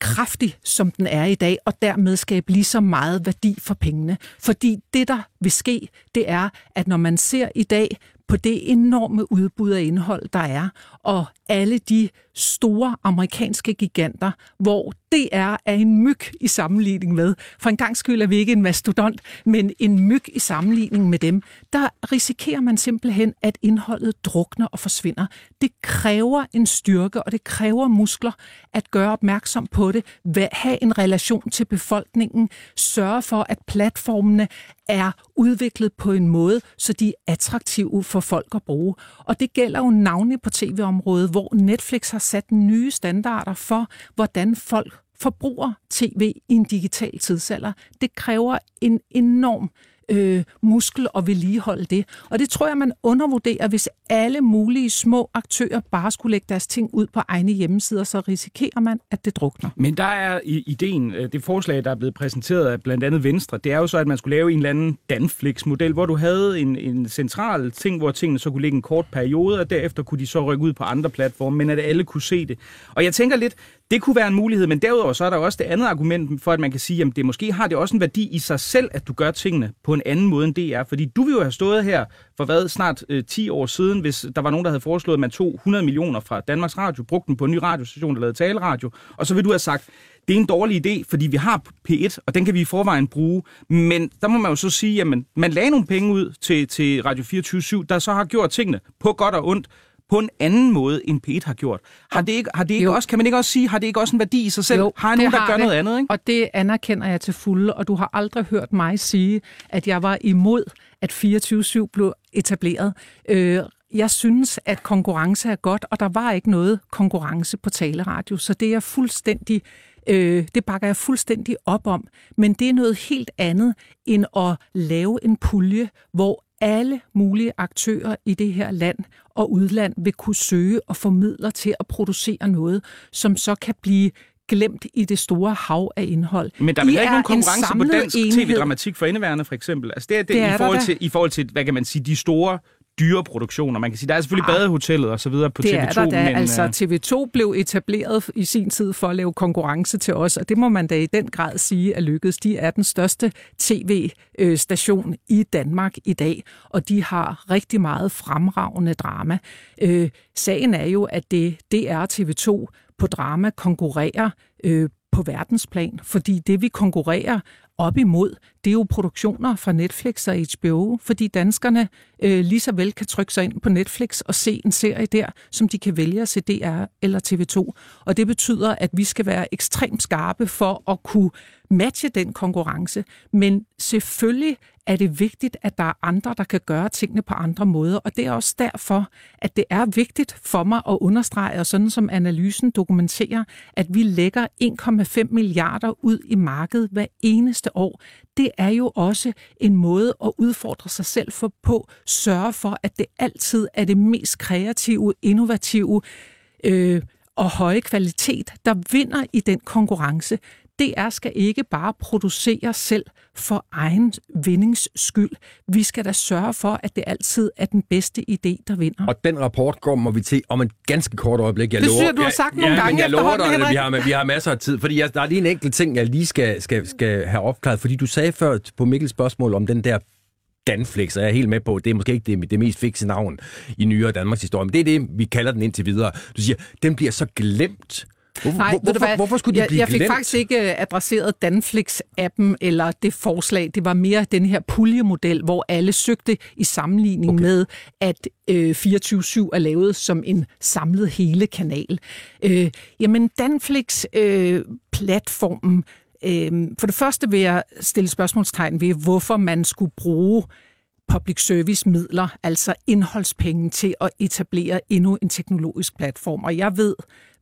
kraftig, som den er i dag, og dermed skabe lige så meget værdi for pengene. Fordi det, der vil ske, det er, at når man ser i dag på det enorme udbud af indhold, der er, og alle de store amerikanske giganter, hvor DR er en myg i sammenligning med. For en gang skyld er vi ikke en mastodont, men en myg i sammenligning med dem. Der risikerer man simpelthen, at indholdet drukner og forsvinder. Det kræver en styrke, og det kræver muskler at gøre opmærksom på det, have en relation til befolkningen, sørge for, at platformene er udviklet på en måde, så de er attraktive for folk at bruge. Og det gælder jo navnlig på tv tv-området, hvor Netflix har sat nye standarder for, hvordan folk forbruger tv i en digital tidsalder. Det kræver en enorm øh, øh, muskel og vedligeholde det. Og det tror jeg, man undervurderer, hvis alle mulige små aktører bare skulle lægge deres ting ud på egne hjemmesider, så risikerer man, at det drukner. Men der er ideen, øh, det forslag, der er blevet præsenteret af blandt andet Venstre, det er jo så, at man skulle lave en eller anden Danflix-model, hvor du havde en, en central ting, hvor tingene så kunne ligge en kort periode, og derefter kunne de så rykke ud på andre platforme, men at alle kunne se det. Og jeg tænker lidt, det kunne være en mulighed, men derudover så er der også det andet argument for, at man kan sige, at det måske har det også en værdi i sig selv, at du gør tingene på en anden måde end det er. Fordi du ville jo have stået her for hvad, snart øh, 10 år siden, hvis der var nogen, der havde foreslået, at man tog 100 millioner fra Danmarks Radio, brugte den på en ny radiostation, der lavede taleradio, og så vil du have sagt, det er en dårlig idé, fordi vi har P1, og den kan vi i forvejen bruge. Men der må man jo så sige, at man lagde nogle penge ud til, til Radio 24 der så har gjort tingene på godt og ondt, på en anden måde, end P1 har gjort. Har det ikke, har det ikke Jo. også, kan man ikke også sige, har det ikke også en værdi i sig selv? har jeg nogen, der gør det, noget andet, ikke? Og det anerkender jeg til fulde, og du har aldrig hørt mig sige, at jeg var imod, at 24-7 blev etableret. Øh, jeg synes, at konkurrence er godt, og der var ikke noget konkurrence på taleradio, så det er fuldstændig Øh, det bakker jeg fuldstændig op om. Men det er noget helt andet end at lave en pulje, hvor alle mulige aktører i det her land og udland vil kunne søge og få midler til at producere noget, som så kan blive glemt i det store hav af indhold. Men der er I vel ikke er nogen en konkurrence på dansk enhed. tv-dramatik for indeværende, for eksempel. Altså, det er det, Det er i, der forhold da. til, i forhold til, hvad kan man sige, de store dyre produktioner. Man kan sige, der er selvfølgelig Ah. badehotellet og så videre på Det TV2, er der da. men altså, øh, TV2 blev etableret i sin tid for at lave konkurrence til os, og det må man da i den grad sige er lykkedes. De er den største tv-station i Danmark i dag, og de har rigtig meget fremragende drama. Øh, sagen er jo, at det DR og TV2 på drama konkurrerer øh, på verdensplan, fordi det vi konkurrerer op imod, det er jo produktioner fra Netflix og HBO, fordi danskerne øh, lige så vel kan trykke sig ind på Netflix og se en serie der, som de kan vælge at se DR eller TV2. Og det betyder, at vi skal være ekstremt skarpe for at kunne matche den konkurrence. Men selvfølgelig er det vigtigt, at der er andre, der kan gøre tingene på andre måder. Og det er også derfor, at det er vigtigt for mig at understrege, og sådan som analysen dokumenterer, at vi lægger 1,5 milliarder ud i markedet hver eneste år. Det er jo også en måde at udfordre sig selv for på, sørge for, at det altid er det mest kreative, innovative, øh, og høje kvalitet, der vinder i den konkurrence. DR skal ikke bare producere selv for egen vindings skyld. Vi skal da sørge for, at det altid er den bedste idé, der vinder. Og den rapport kommer vi til om en ganske kort øjeblik. Jeg Det lover, synes jeg, du har sagt nogle ja, gange men jeg lover dig, at vi har, vi har masser af tid. Fordi jeg, der er lige en enkelt ting, jeg lige skal, skal, skal have opklaret. Fordi du sagde før på Mikkels spørgsmål om den der Danflex, og jeg er helt med på, det er måske ikke det, det mest fikse navn i nyere Danmarks historie, men det er det, vi kalder den indtil videre. Du siger, den bliver så glemt. Nej, hvor, du hvorfor, hvad? hvorfor skulle de jeg, blive Jeg fik glemt? faktisk ikke øh, adresseret Danflix-appen eller det forslag. Det var mere den her puljemodel, hvor alle søgte i sammenligning okay. med, at øh, 24-7 er lavet som en samlet hele kanal. Øh, jamen, Danflix-platformen, øh, for det første vil jeg stille spørgsmålstegn ved, hvorfor man skulle bruge public service midler, altså indholdspenge til at etablere endnu en teknologisk platform. Og jeg ved,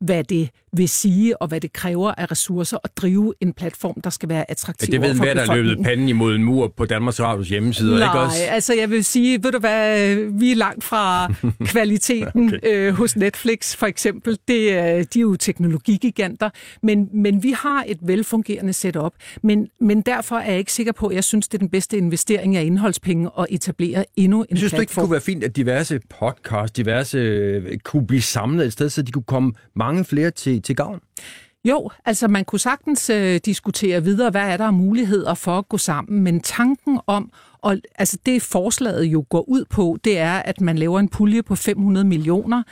hvad det vil sige, og hvad det kræver af ressourcer at drive en platform, der skal være attraktiv Ja, det ved enhver, der er løbet panden imod en mur på Danmarks Radios hjemmeside, Nej, ikke også? altså jeg vil sige, ved du hvad, vi er langt fra (laughs) kvaliteten okay. øh, hos Netflix for eksempel. Det, er- de er jo teknologigiganter, men, men vi har et velfungerende setup. Men, men derfor er jeg ikke sikker på, at jeg synes, det er den bedste investering af indholdspenge at etablere endnu en Jeg synes du ikke, det platform. kunne være fint, at diverse podcasts, diverse øh, kunne blive samlet et sted, så de kunne komme mange flere til, til gavn? Jo, altså man kunne sagtens øh, diskutere videre, hvad er der af muligheder for at gå sammen, men tanken om, og altså det forslaget jo går ud på, det er, at man laver en pulje på 500 millioner,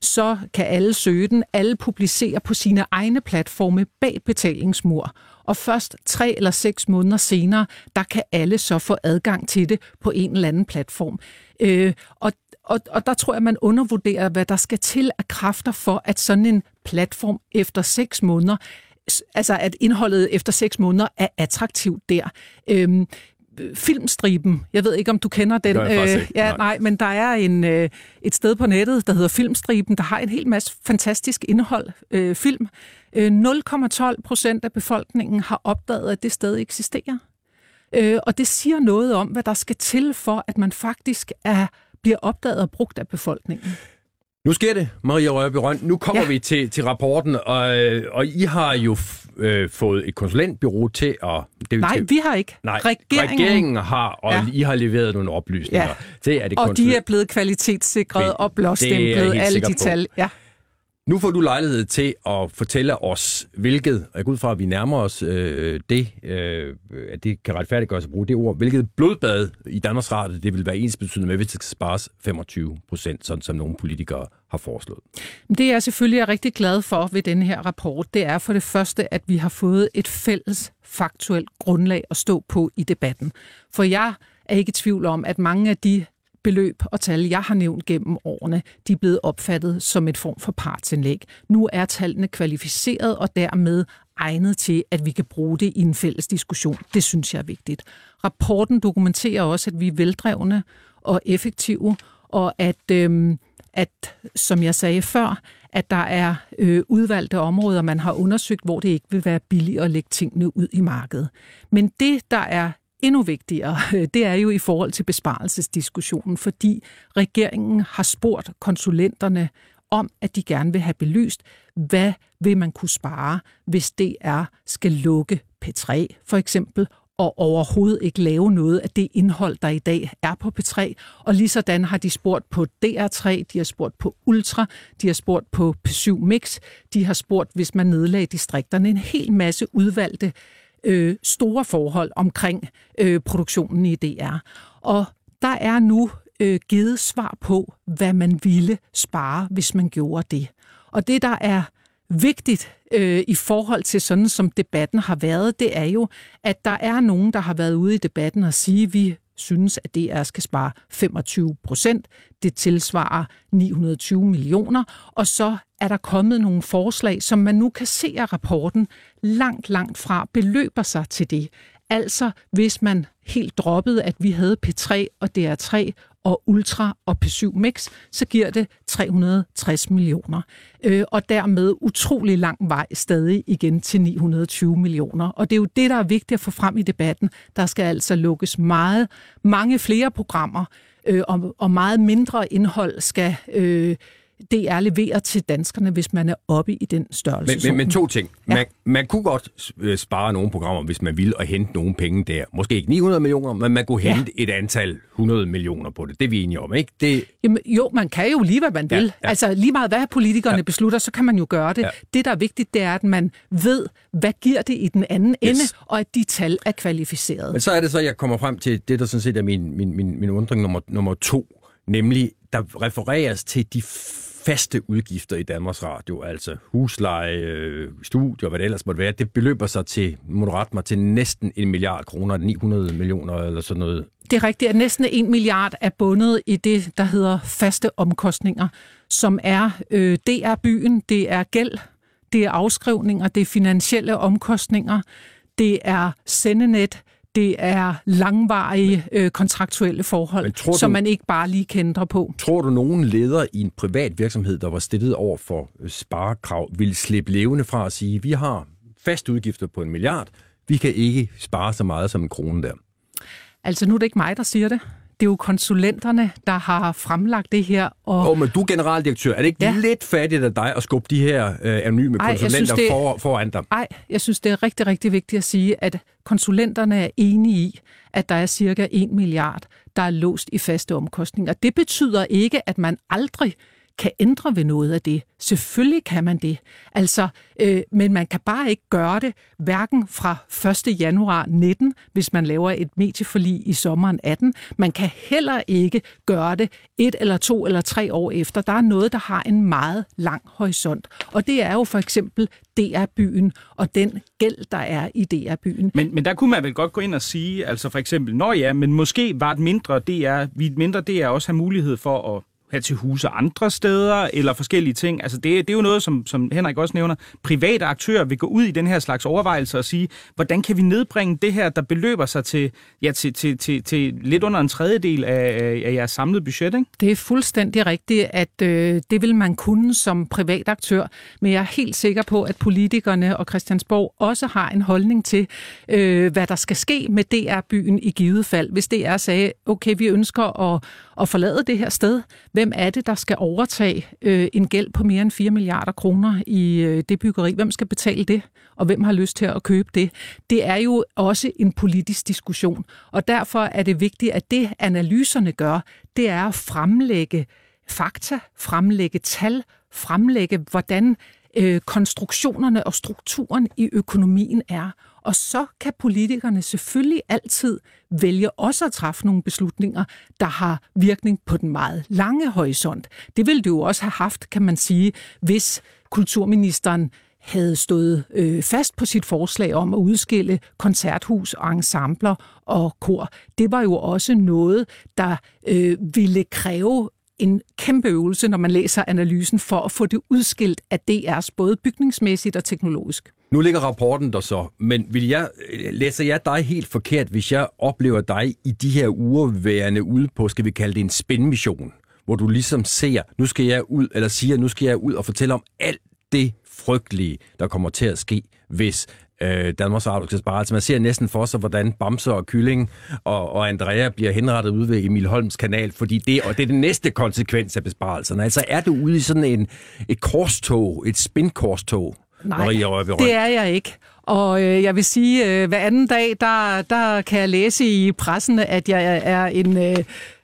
så kan alle søge den, alle publicerer på sine egne platforme bag betalingsmur, og først tre eller seks måneder senere, der kan alle så få adgang til det på en eller anden platform. Øh, og og, og der tror jeg, man undervurderer, hvad der skal til af kræfter for, at sådan en platform efter seks måneder, altså at indholdet efter seks måneder er attraktivt der. Øhm, Filmstriben, jeg ved ikke, om du kender den. jeg faktisk ikke. ja, Nej. nej, men der er en, øh, et sted på nettet, der hedder Filmstriben, der har en hel masse fantastisk indhold, øh, film. Øh, 0,12 procent af befolkningen har opdaget, at det sted eksisterer. Øh, og det siger noget om, hvad der skal til for, at man faktisk er, bliver opdaget og brugt af befolkningen. Nu sker det, Maria Rørby Røn. Nu kommer ja. Vi til, til rapporten, og, og I har jo øh, fået et konsulentbyrå til at... Det, Nej, til, vi har ikke. nej Regeringen, regeringen har, og ja. I har leveret nogle oplysninger Ja. til, at det og de konsulent- er blevet kvalitetssikret Det- og det er blåstemplet, alle de på. tal. Ja. Nu får du lejlighed til at fortælle os, hvilket, og jeg går ud fra, at vi nærmer os øh, det, øh, at det kan retfærdiggøres at bruge det ord, hvilket blodbad i Danmarks Radio, det vil være ens betydende med, hvis det skal spares 25 procent, sådan som nogle politikere har foreslået. Det jeg selvfølgelig er rigtig glad for ved den her rapport, det er for det første, at vi har fået et fælles faktuelt grundlag at stå på i debatten. For jeg er ikke i tvivl om, at mange af de beløb og tal, jeg har nævnt gennem årene, de er blevet opfattet som et form for partsindlæg. Nu er tallene kvalificeret og dermed egnet til, at vi kan bruge det i en fælles diskussion. Det synes jeg er vigtigt. Rapporten dokumenterer også, at vi er veldrevne og effektive, og at, øhm, at som jeg sagde før, at der er øh, udvalgte områder, man har undersøgt, hvor det ikke vil være billigt at lægge tingene ud i markedet. Men det, der er endnu vigtigere, (laughs) det er jo i forhold til besparelsesdiskussionen, fordi regeringen har spurgt konsulenterne om, at de gerne vil have belyst, hvad vil man kunne spare, hvis DR skal lukke P3 for eksempel, og overhovedet ikke lave noget af det indhold, der i dag er på P3. Og lige sådan har de spurgt på DR3, de har spurgt på Ultra, de har spurgt på P7 Mix, de har spurgt, hvis man nedlagde distrikterne, en hel masse udvalgte øh, store forhold omkring øh, produktionen i DR. Og der er nu øh, givet svar på, hvad man ville spare, hvis man gjorde det. Og det, der er vigtigt øh, i forhold til sådan, som debatten har været, det er jo, at der er nogen, der har været ude i debatten og sige, at vi synes, at DR skal spare 25 procent. Det tilsvarer 920 millioner. Og så er der kommet nogle forslag, som man nu kan se af rapporten, langt, langt fra beløber sig til det. Altså, hvis man helt droppede, at vi havde P3 og DR3 og Ultra og P7 Mix, så giver det 360 millioner. Øh, og dermed utrolig lang vej stadig igen til 920 millioner. Og det er jo det, der er vigtigt at få frem i debatten. Der skal altså lukkes meget, mange flere programmer, øh, og, og meget mindre indhold skal... Øh, DR leverer til danskerne, hvis man er oppe i den størrelse. Men, men, men to ting. Ja. Man, man kunne godt øh, spare nogle programmer, hvis man ville, og hente nogle penge der. Måske ikke 900 millioner, men man kunne Ja. hente et antal 100 millioner på det. Det er vi enige om, ikke? Det, Jamen, jo, man kan jo lige, hvad man Ja, vil. ja. Altså lige meget, hvad politikerne Ja. beslutter, så kan man jo gøre det. Ja. Det, der er vigtigt, det er, at man ved, hvad giver det i den anden Yes. ende, og at de tal er kvalificerede. Men så er det så, jeg kommer frem til det, der sådan set er min, min, min, min undring nummer, nummer to, nemlig, der refereres til de faste udgifter i Danmarks Radio, altså husleje, øh, studier, hvad det ellers måtte være, det beløber sig til, må mig, til næsten en milliard kroner, 900 millioner eller sådan noget. Det er rigtigt, at næsten 1 milliard er bundet i det, der hedder faste omkostninger, som er øh, DR-byen, det er gæld, det er afskrivninger, det er finansielle omkostninger, det er sendenet, det er langvarige øh, kontraktuelle forhold, du- som man ikke bare lige kan ændre på. Tror du, nogen leder i en privat virksomhed, der var stillet over for øh, sparekrav, ville slippe levende fra at sige, vi har faste udgifter på en milliard, vi kan ikke spare så meget som en krone der? Altså nu er det ikke mig, der siger det. Det er jo konsulenterne, der har fremlagt det her. Og oh, men du er generaldirektør. Er det ikke ja. Lidt fattigt af dig at skubbe de her øh, anonyme Ej, konsulenter synes, det- for, foran dig? Ej, jeg synes, det er rigtig, rigtig vigtigt at sige, at konsulenterne er enige i, at der er cirka 1 milliard, der er låst i faste omkostninger. Det betyder ikke, at man aldrig kan ændre ved noget af det. Selvfølgelig kan man det. Altså, øh, men man kan bare ikke gøre det, hverken fra 1. januar 19, hvis man laver et medieforlig i sommeren 18. Man kan heller ikke gøre det et eller to eller tre år efter. Der er noget, der har en meget lang horisont. Og det er jo for eksempel DR-byen og den gæld, der er i DR-byen. Men, men der kunne man vel godt gå ind og sige, altså for eksempel, når ja, men måske var et mindre DR, vi et mindre DR også have mulighed for at her til huse andre steder, eller forskellige ting. Altså det, det er jo noget, som, som Henrik også nævner. Private aktører vil gå ud i den her slags overvejelser og sige, hvordan kan vi nedbringe det her, der beløber sig til, ja, til, til, til, til lidt under en tredjedel af, af, af jeres samlede budget, ikke? Det er fuldstændig rigtigt, at øh, det vil man kunne som privat aktør, men jeg er helt sikker på, at politikerne og Christiansborg også har en holdning til, øh, hvad der skal ske med DR-byen i givet fald. Hvis DR sagde, okay, vi ønsker at, at forlade det her sted, hvem er det, der skal overtage øh, en gæld på mere end 4 milliarder kroner i øh, det byggeri? Hvem skal betale det? Og hvem har lyst til at købe det? Det er jo også en politisk diskussion, og derfor er det vigtigt, at det analyserne gør, det er at fremlægge fakta, fremlægge tal, fremlægge, hvordan øh, konstruktionerne og strukturen i økonomien er. Og så kan politikerne selvfølgelig altid vælge også at træffe nogle beslutninger, der har virkning på den meget lange horisont. Det ville det jo også have haft, kan man sige, hvis kulturministeren havde stået øh, fast på sit forslag om at udskille koncerthus og ensembler og kor. Det var jo også noget, der øh, ville kræve en kæmpe øvelse, når man læser analysen, for at få det udskilt af DR's både bygningsmæssigt og teknologisk. Nu ligger rapporten der så, men vil jeg, øh, læser jeg dig helt forkert, hvis jeg oplever dig i de her uger værende ude på, skal vi kalde det en spændmission, hvor du ligesom ser, nu skal jeg ud, eller siger, nu skal jeg ud og fortælle om alt det frygtelige, der kommer til at ske, hvis øh, Danmarks. Altså man ser næsten for sig, hvordan Bamse og Kylling og, og Andrea bliver henrettet ude ved Emil Holms kanal, fordi det, og det er den næste konsekvens af besparelserne. Altså er du ude i sådan en, et korstog, et spinkorstog, Nej, oppe i det er jeg ikke. Og øh, jeg vil sige, øh, hver anden dag, der, der kan jeg læse i pressen, at jeg er en øh,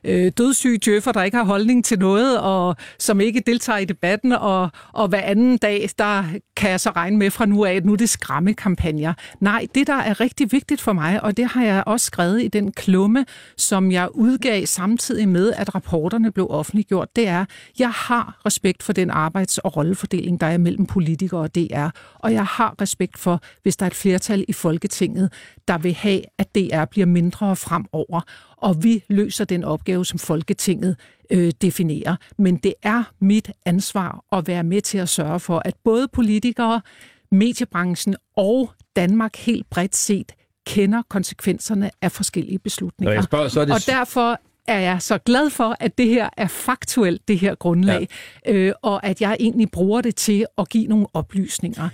øh, dødssyge djøffer, der ikke har holdning til noget, og som ikke deltager i debatten. Og, og hver anden dag, der kan jeg så regne med fra nu af, at nu er det skræmmekampagner. Nej, det der er rigtig vigtigt for mig, og det har jeg også skrevet i den klumme, som jeg udgav samtidig med, at rapporterne blev offentliggjort, det er, jeg har respekt for den arbejds- og rollefordeling, der er mellem politikere og DR, og jeg har respekt for, hvis der er et flertal i Folketinget, der vil have, at DR bliver mindre fremover, og vi løser den opgave, som Folketinget øh, definerer. Men det er mit ansvar at være med til at sørge for, at både politikere, mediebranchen og Danmark helt bredt set kender konsekvenserne af forskellige beslutninger. Når jeg spørger, så er det... Og derfor er jeg så glad for, at det her er faktuelt, det her grundlag, ja. øh, og at jeg egentlig bruger det til at give nogle oplysninger.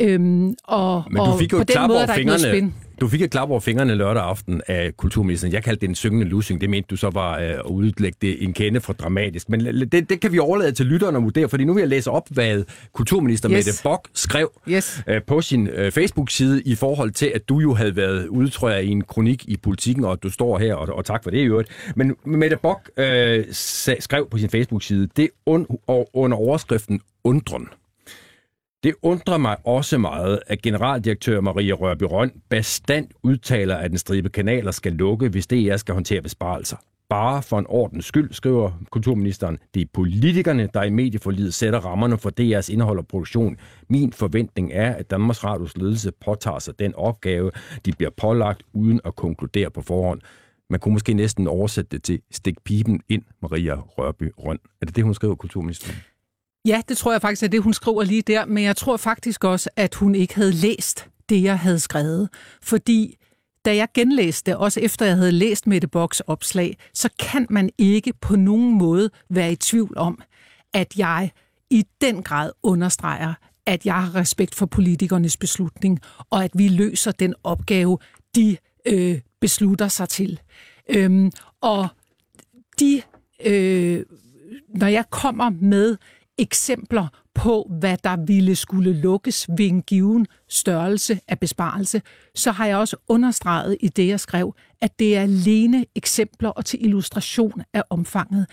Øhm, og, Men du og fik jo på et den måde er der ikke noget spin. Du fik et klap over fingrene lørdag aften af kulturministeren. Jeg kaldte det en syngende lussing. Det mente du så var øh, at udlægge det en kende for dramatisk. Men det, det kan vi overlade til lytterne at vurdere, fordi nu vil jeg læse op, hvad kulturminister Yes. Mette Bock skrev Yes. øh, på sin øh, Facebook-side i forhold til, at du jo havde været jeg, i en kronik i politikken, og at du står her, og, og tak for det i øvrigt. Men Mette Bock øh, skrev på sin Facebook-side, det un- under overskriften undren. Det undrer mig også meget, at generaldirektør Maria Rørby Røn bestandt udtaler, at en stribe kanaler skal lukke, hvis DR skal håndtere besparelser. Bare for en ordens skyld, skriver kulturministeren, det er politikerne, der i medieforlidet sætter rammerne for DR's indhold og produktion. Min forventning er, at Danmarks Radios ledelse påtager sig den opgave, de bliver pålagt uden at konkludere på forhånd. Man kunne måske næsten oversætte det til stik pipen ind, Maria Rørby Røn. Er det det, hun skriver, kulturministeren? Ja, det tror jeg faktisk er det, hun skriver lige der, men jeg tror faktisk også, at hun ikke havde læst det, jeg havde skrevet. Fordi da jeg genlæste også efter jeg havde læst Mette Boks opslag, så kan man ikke på nogen måde være i tvivl om, at jeg i den grad understreger, at jeg har respekt for politikernes beslutning, og at vi løser den opgave, de øh, beslutter sig til. Øhm, og de, øh, når jeg kommer med eksempler på, hvad der ville skulle lukkes ved en given størrelse af besparelse, så har jeg også understreget i det, jeg skrev, at det er alene eksempler og til illustration af omfanget.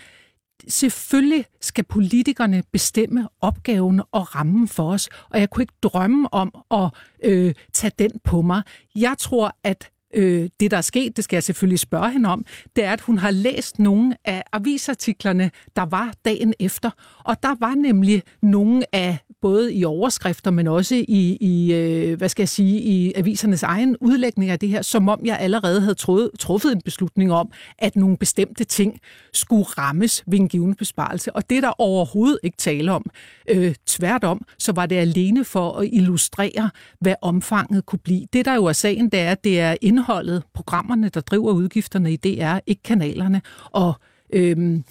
Selvfølgelig skal politikerne bestemme opgaven og rammen for os, og jeg kunne ikke drømme om at øh, tage den på mig. Jeg tror, at øh, det, der er sket, det skal jeg selvfølgelig spørge hende om, det er, at hun har læst nogle af avisartiklerne, der var dagen efter. Og der var nemlig nogle af, både i overskrifter, men også i, i øh, hvad skal jeg sige, i avisernes egen udlægning af det her, som om jeg allerede havde troet, truffet en beslutning om, at nogle bestemte ting skulle rammes ved en given besparelse. Og det er der overhovedet ikke tale om. Øh, tværtom, så var det alene for at illustrere, hvad omfanget kunne blive. Det, der jo er sagen, det er, at det er indholdet, programmerne, der driver udgifterne i DR, ikke kanalerne. Og øhm,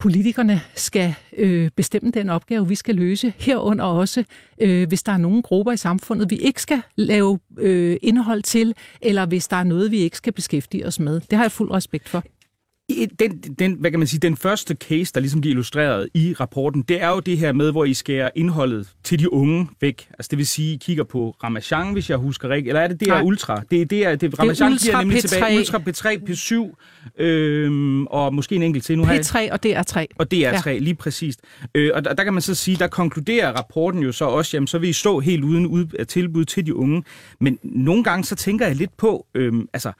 politikerne skal øh, bestemme den opgave, vi skal løse. Herunder også, øh, hvis der er nogle grupper i samfundet, vi ikke skal lave øh, indhold til, eller hvis der er noget, vi ikke skal beskæftige os med. Det har jeg fuld respekt for. Den, den, hvad kan man sige, den første case, der ligesom bliver illustreret i rapporten, det er jo det her med, hvor I skærer indholdet til de unge væk. Altså det vil sige, I kigger på Ramachan, hvis jeg husker rigtigt. Eller er det DR Nej. Ultra? Det er DR, det, Ramachan Ultra bliver nemlig P3. tilbage. Ultra P3, P7, øhm, og måske en enkelt til. Nu har jeg, P3 og DR3. og DR3, ja. lige præcist. Øh, og der, der kan man så sige, der konkluderer rapporten jo så også, jamen så vil I stå helt uden ud tilbud til de unge. Men nogle gange så tænker jeg lidt på, øhm, altså,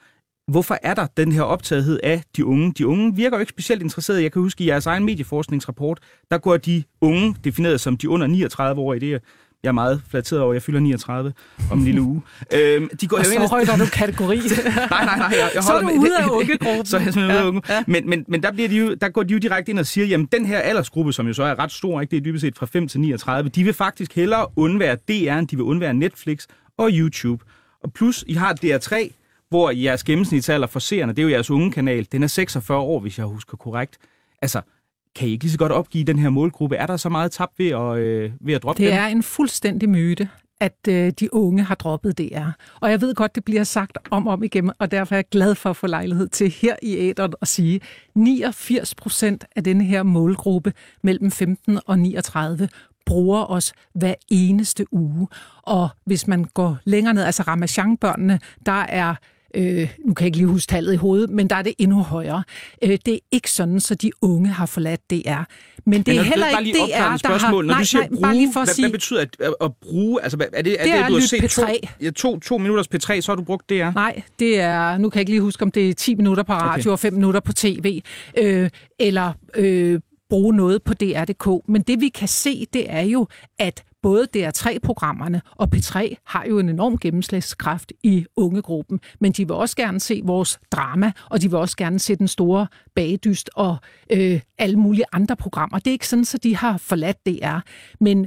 hvorfor er der den her optagethed af de unge? De unge virker jo ikke specielt interesserede. Jeg kan huske, i jeres egen medieforskningsrapport, der går de unge, defineret som de under 39 år i det, jeg er meget flatteret over, jeg fylder 39 om en lille uge. (laughs) Øhm, de går Og så og- højder du kategori. (laughs) nej, nej, nej. Jeg, jeg Så er du med- ude af ungegruppen. (laughs) så er jeg Ja, unge. ja. Men, men, men der, bliver de jo, der går de jo direkte ind og siger, jamen den her aldersgruppe, som jo så er ret stor, ikke? det er dybest set fra 5 til 39, de vil faktisk hellere undvære DR, end de vil undvære Netflix og YouTube. Og plus, I har DR3, hvor jeres gennemsnitsalder for seerne, det er jo jeres unge kanal, den er 46 år, hvis jeg husker korrekt. Altså, kan I ikke lige så godt opgive den her målgruppe? Er der så meget tabt ved at, øh, ved at droppe Det dem? er en fuldstændig myte, at øh, de unge har droppet DR. Og jeg ved godt, det bliver sagt om og om igen, og derfor er jeg glad for at få lejlighed til her i æderen at sige, 89 procent af denne her målgruppe mellem 15 og 39 bruger os hver eneste uge. Og hvis man går længere ned, altså Ramachan-børnene, der er Øh, nu kan jeg ikke lige huske tallet i hovedet, men der er det endnu højere. Øh, det er ikke sådan, så de unge har forladt DR. Men det er heller ikke DR, opklarende der har... spørgsmål. Når nej, du siger nej, bruge, bare lige for at hvad, sige, hvad betyder at, at, at bruge? Altså, er det, er Det det, er at du har set lytte to, P3. ja, to, to minutters P3, så har du brugt det, Nej, det er, nu kan jeg ikke lige huske, om det er 10 minutter på radio okay. og 5 minutter på tv, øh, eller øh, bruge noget på DR.dk. Men det vi kan se, det er jo, at både DR3-programmerne og P3 har jo en enorm gennemslagskraft i ungegruppen, men de vil også gerne se vores drama, og de vil også gerne se den store bagdyst og øh, alle mulige andre programmer. Det er ikke sådan, at de har forladt DR, men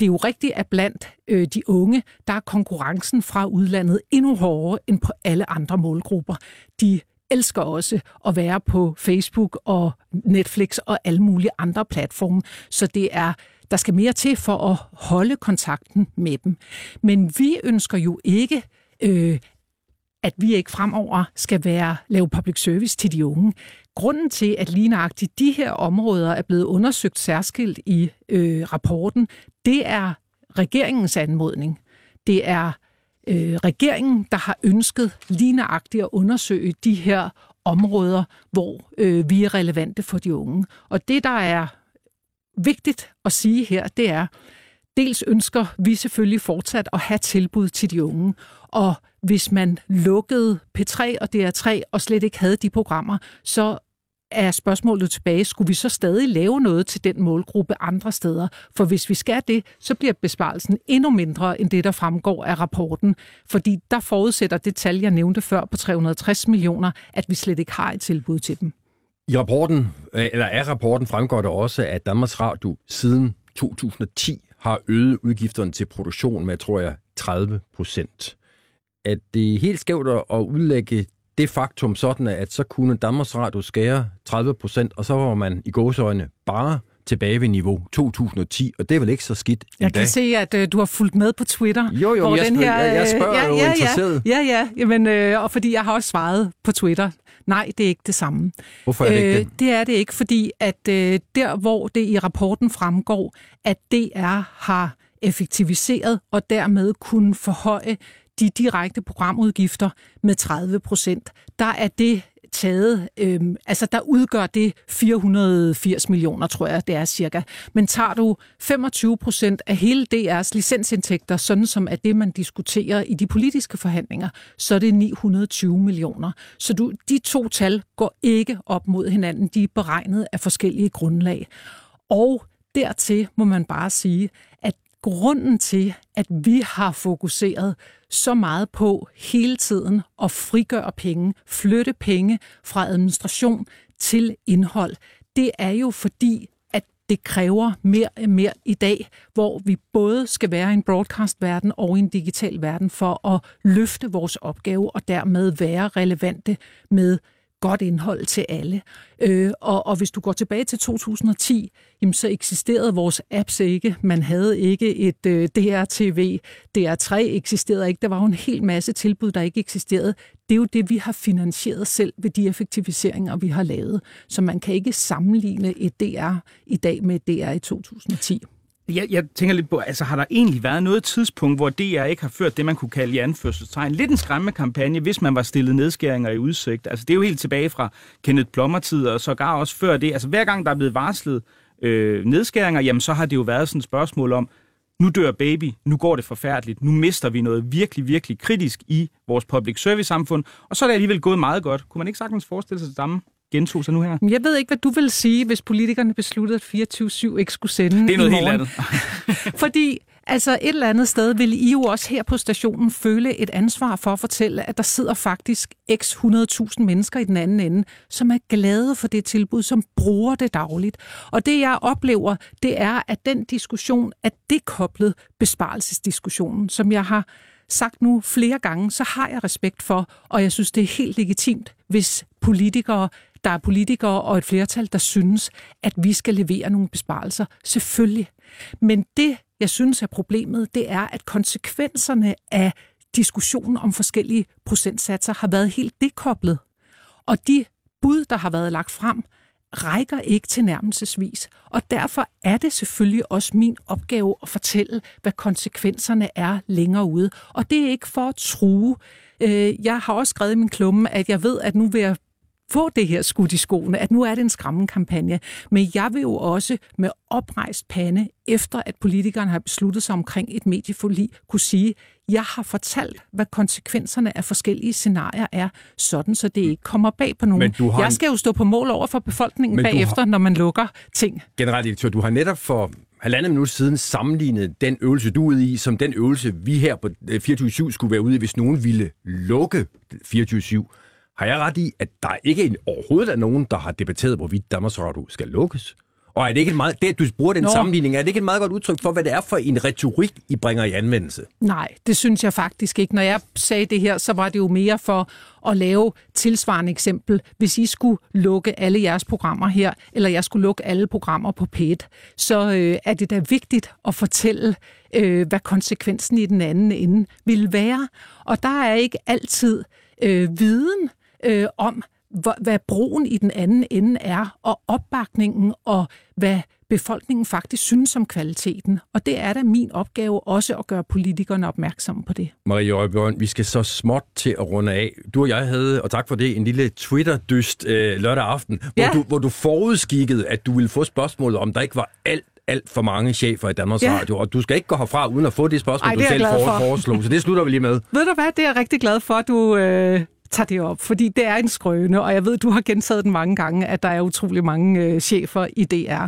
det er jo rigtigt, at blandt øh, de unge, der er konkurrencen fra udlandet endnu hårdere end på alle andre målgrupper. De elsker også at være på Facebook og Netflix og alle mulige andre platforme. Så det er, der skal mere til for at holde kontakten med dem. Men vi ønsker jo ikke, øh, at vi ikke fremover skal være lave public service til de unge. Grunden til, at lige nøjagtigt de her områder er blevet undersøgt særskilt i øh, rapporten, det er regeringens anmodning. Det er øh, regeringen, der har ønsket lige nøjagtigt at undersøge de her områder, hvor øh, vi er relevante for de unge. Og det, der er vigtigt at sige her, det er, dels ønsker vi selvfølgelig fortsat at have tilbud til de unge, og hvis man lukkede P3 og DR3 og slet ikke havde de programmer, så er spørgsmålet tilbage, skulle vi så stadig lave noget til den målgruppe andre steder? For hvis vi skal det, så bliver besparelsen endnu mindre end det, der fremgår af rapporten. Fordi der forudsætter det tal, jeg nævnte før på 360 millioner, at vi slet ikke har et tilbud til dem. I rapporten, øh, eller af rapporten fremgår det også, at Danmarks Radio siden 2010 har øget udgifterne til produktion med, tror jeg, 30 procent. At det er helt skævt at udlægge det faktum sådan, at så kunne Danmarks Radio skære 30 procent, og så var man i gåsøjne bare tilbage ved niveau 2010, og det er vel ikke så skidt Jeg endda. kan se, at øh, du har fulgt med på Twitter. Jo, jo, hvor jeg den spørger- her, jeg- jeg øh, spørger jo ja, interesseret. Ja, ja, ja jamen, øh, og fordi jeg har også svaret på Twitter. Nej, det er ikke det samme. Hvorfor er det ikke det? det er det ikke, fordi at øh, der, hvor det i rapporten fremgår, at DR har effektiviseret og dermed kunne forhøje de direkte programudgifter med 30 procent, der er det taget, øhm, altså der udgør det 480 millioner, tror jeg, det er cirka. Men tager du 25 procent af hele DR's licensindtægter, sådan som er det, man diskuterer i de politiske forhandlinger, så er det 920 millioner. Så du, de to tal går ikke op mod hinanden. De er beregnet af forskellige grundlag. Og dertil må man bare sige, grunden til, at vi har fokuseret så meget på hele tiden at frigøre penge, flytte penge fra administration til indhold, det er jo fordi, at det kræver mere og mere i dag, hvor vi både skal være i en broadcast-verden og i en digital verden for at løfte vores opgave og dermed være relevante med godt indhold til alle. Øh, og, og hvis du går tilbage til 2010, jamen, så eksisterede vores apps ikke. Man havde ikke et øh, DR-TV. DR3 eksisterede ikke. Der var jo en hel masse tilbud, der ikke eksisterede. Det er jo det, vi har finansieret selv ved de effektiviseringer, vi har lavet. Så man kan ikke sammenligne et DR i dag med et DR i 2010. Jeg, jeg tænker lidt på, altså har der egentlig været noget tidspunkt, hvor DR ikke har ført det, man kunne kalde i anførselstegn, lidt en skræmmekampagne, hvis man var stillet nedskæringer i udsigt. Altså det er jo helt tilbage fra Kenneth Plommer-tid, og sågar også før det. Altså hver gang der er blevet varslet øh, nedskæringer, jamen så har det jo været sådan et spørgsmål om, nu dør baby, nu går det forfærdeligt, nu mister vi noget virkelig, virkelig kritisk i vores public service samfund, og så er det alligevel gået meget godt. Kunne man ikke sagtens forestille sig det samme gentog sig nu her? Jeg ved ikke, hvad du vil sige, hvis politikerne besluttede, at 24-7 ikke skulle sende Det er noget helt andet. (laughs) Fordi altså et eller andet sted vil I jo også her på stationen føle et ansvar for at fortælle, at der sidder faktisk x 100.000 mennesker i den anden ende, som er glade for det tilbud, som bruger det dagligt. Og det jeg oplever, det er, at den diskussion er dekoblet besparelsesdiskussionen, som jeg har sagt nu flere gange, så har jeg respekt for, og jeg synes, det er helt legitimt, hvis politikere, der er politikere og et flertal, der synes, at vi skal levere nogle besparelser. Selvfølgelig. Men det, jeg synes er problemet, det er, at konsekvenserne af diskussionen om forskellige procentsatser har været helt dekoblet. Og de bud, der har været lagt frem, rækker ikke til nærmelsesvis. Og derfor er det selvfølgelig også min opgave at fortælle, hvad konsekvenserne er længere ude. Og det er ikke for at true. Øh, jeg har også skrevet i min klumme, at jeg ved, at nu vil jeg få det her skudt i skoene, at nu er det en skræmmekampagne. Men jeg vil jo også med oprejst pande, efter at politikerne har besluttet sig omkring et medieforlig, kunne sige, jeg har fortalt, hvad konsekvenserne af forskellige scenarier er, sådan så det ikke kommer bag på nogen. Men du har Jeg skal jo stå på mål over for befolkningen Men bagefter, når man lukker ting. Generaldirektør, du har netop for halvandet minut siden sammenlignet den øvelse, du er ude i, som den øvelse, vi her på øh, 24-7 skulle være ude i, hvis nogen ville lukke 24-7. Har jeg ret i, at der ikke overhovedet er nogen, der har debatteret, hvorvidt Danmarks Radio skal lukkes? Og er det ikke et meget, det, du bruger den Nå. sammenligning, er det ikke et meget godt udtryk for, hvad det er for en retorik, I bringer i anvendelse? Nej, det synes jeg faktisk ikke. Når jeg sagde det her, så var det jo mere for at lave tilsvarende eksempel. Hvis I skulle lukke alle jeres programmer her, eller jeg skulle lukke alle programmer på P1, så øh, er det da vigtigt at fortælle, øh, hvad konsekvensen i den anden ende vil være. Og der er ikke altid øh, viden øh, om, hvor- hvad broen i den anden ende er, og opbakningen, og hvad befolkningen faktisk synes om kvaliteten. Og det er da min opgave også at gøre politikerne opmærksomme på det. Marie Røbjørn, vi skal så småt til at runde af. Du og jeg havde, og tak for det, en lille Twitter-dyst øh, lørdag aften, hvor, Ja. du, hvor du forudskikkede, at du ville få spørgsmålet, om der ikke var alt alt for mange chefer i Danmarks Ja. Radio, og du skal ikke gå herfra uden at få det spørgsmål, Ej, du det jeg selv for. foreslog. Så det slutter vi lige med. Ved du hvad, det er jeg rigtig glad for, at du øh, tager det op, fordi det er en skrøne, og jeg ved, du har gentaget den mange gange, at der er utrolig mange øh, chefer i DR.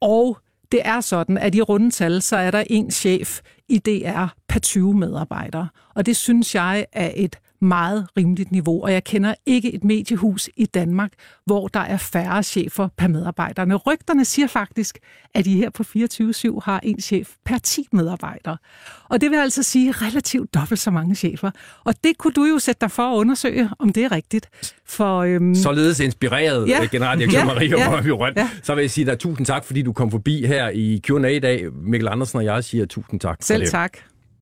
Og det er sådan, at i runde tal, så er der en chef i DR per 20 medarbejdere. Og det synes jeg er et meget rimeligt niveau, og jeg kender ikke et mediehus i Danmark, hvor der er færre chefer per medarbejderne. Rygterne siger faktisk, at I her på 24-7 har en chef per 10 medarbejdere. Og det vil altså sige relativt dobbelt så mange chefer. Og det kunne du jo sætte dig for at undersøge, om det er rigtigt. For øhm, Således inspireret Ja. ja. generaldirektør Ja. Marie Ja. Røbjørn, Røn. Ja. Så vil jeg sige dig tusind tak, fordi du kom forbi her i Q&A i dag. Mikkel Andersen og jeg siger tusind tak. selv tak.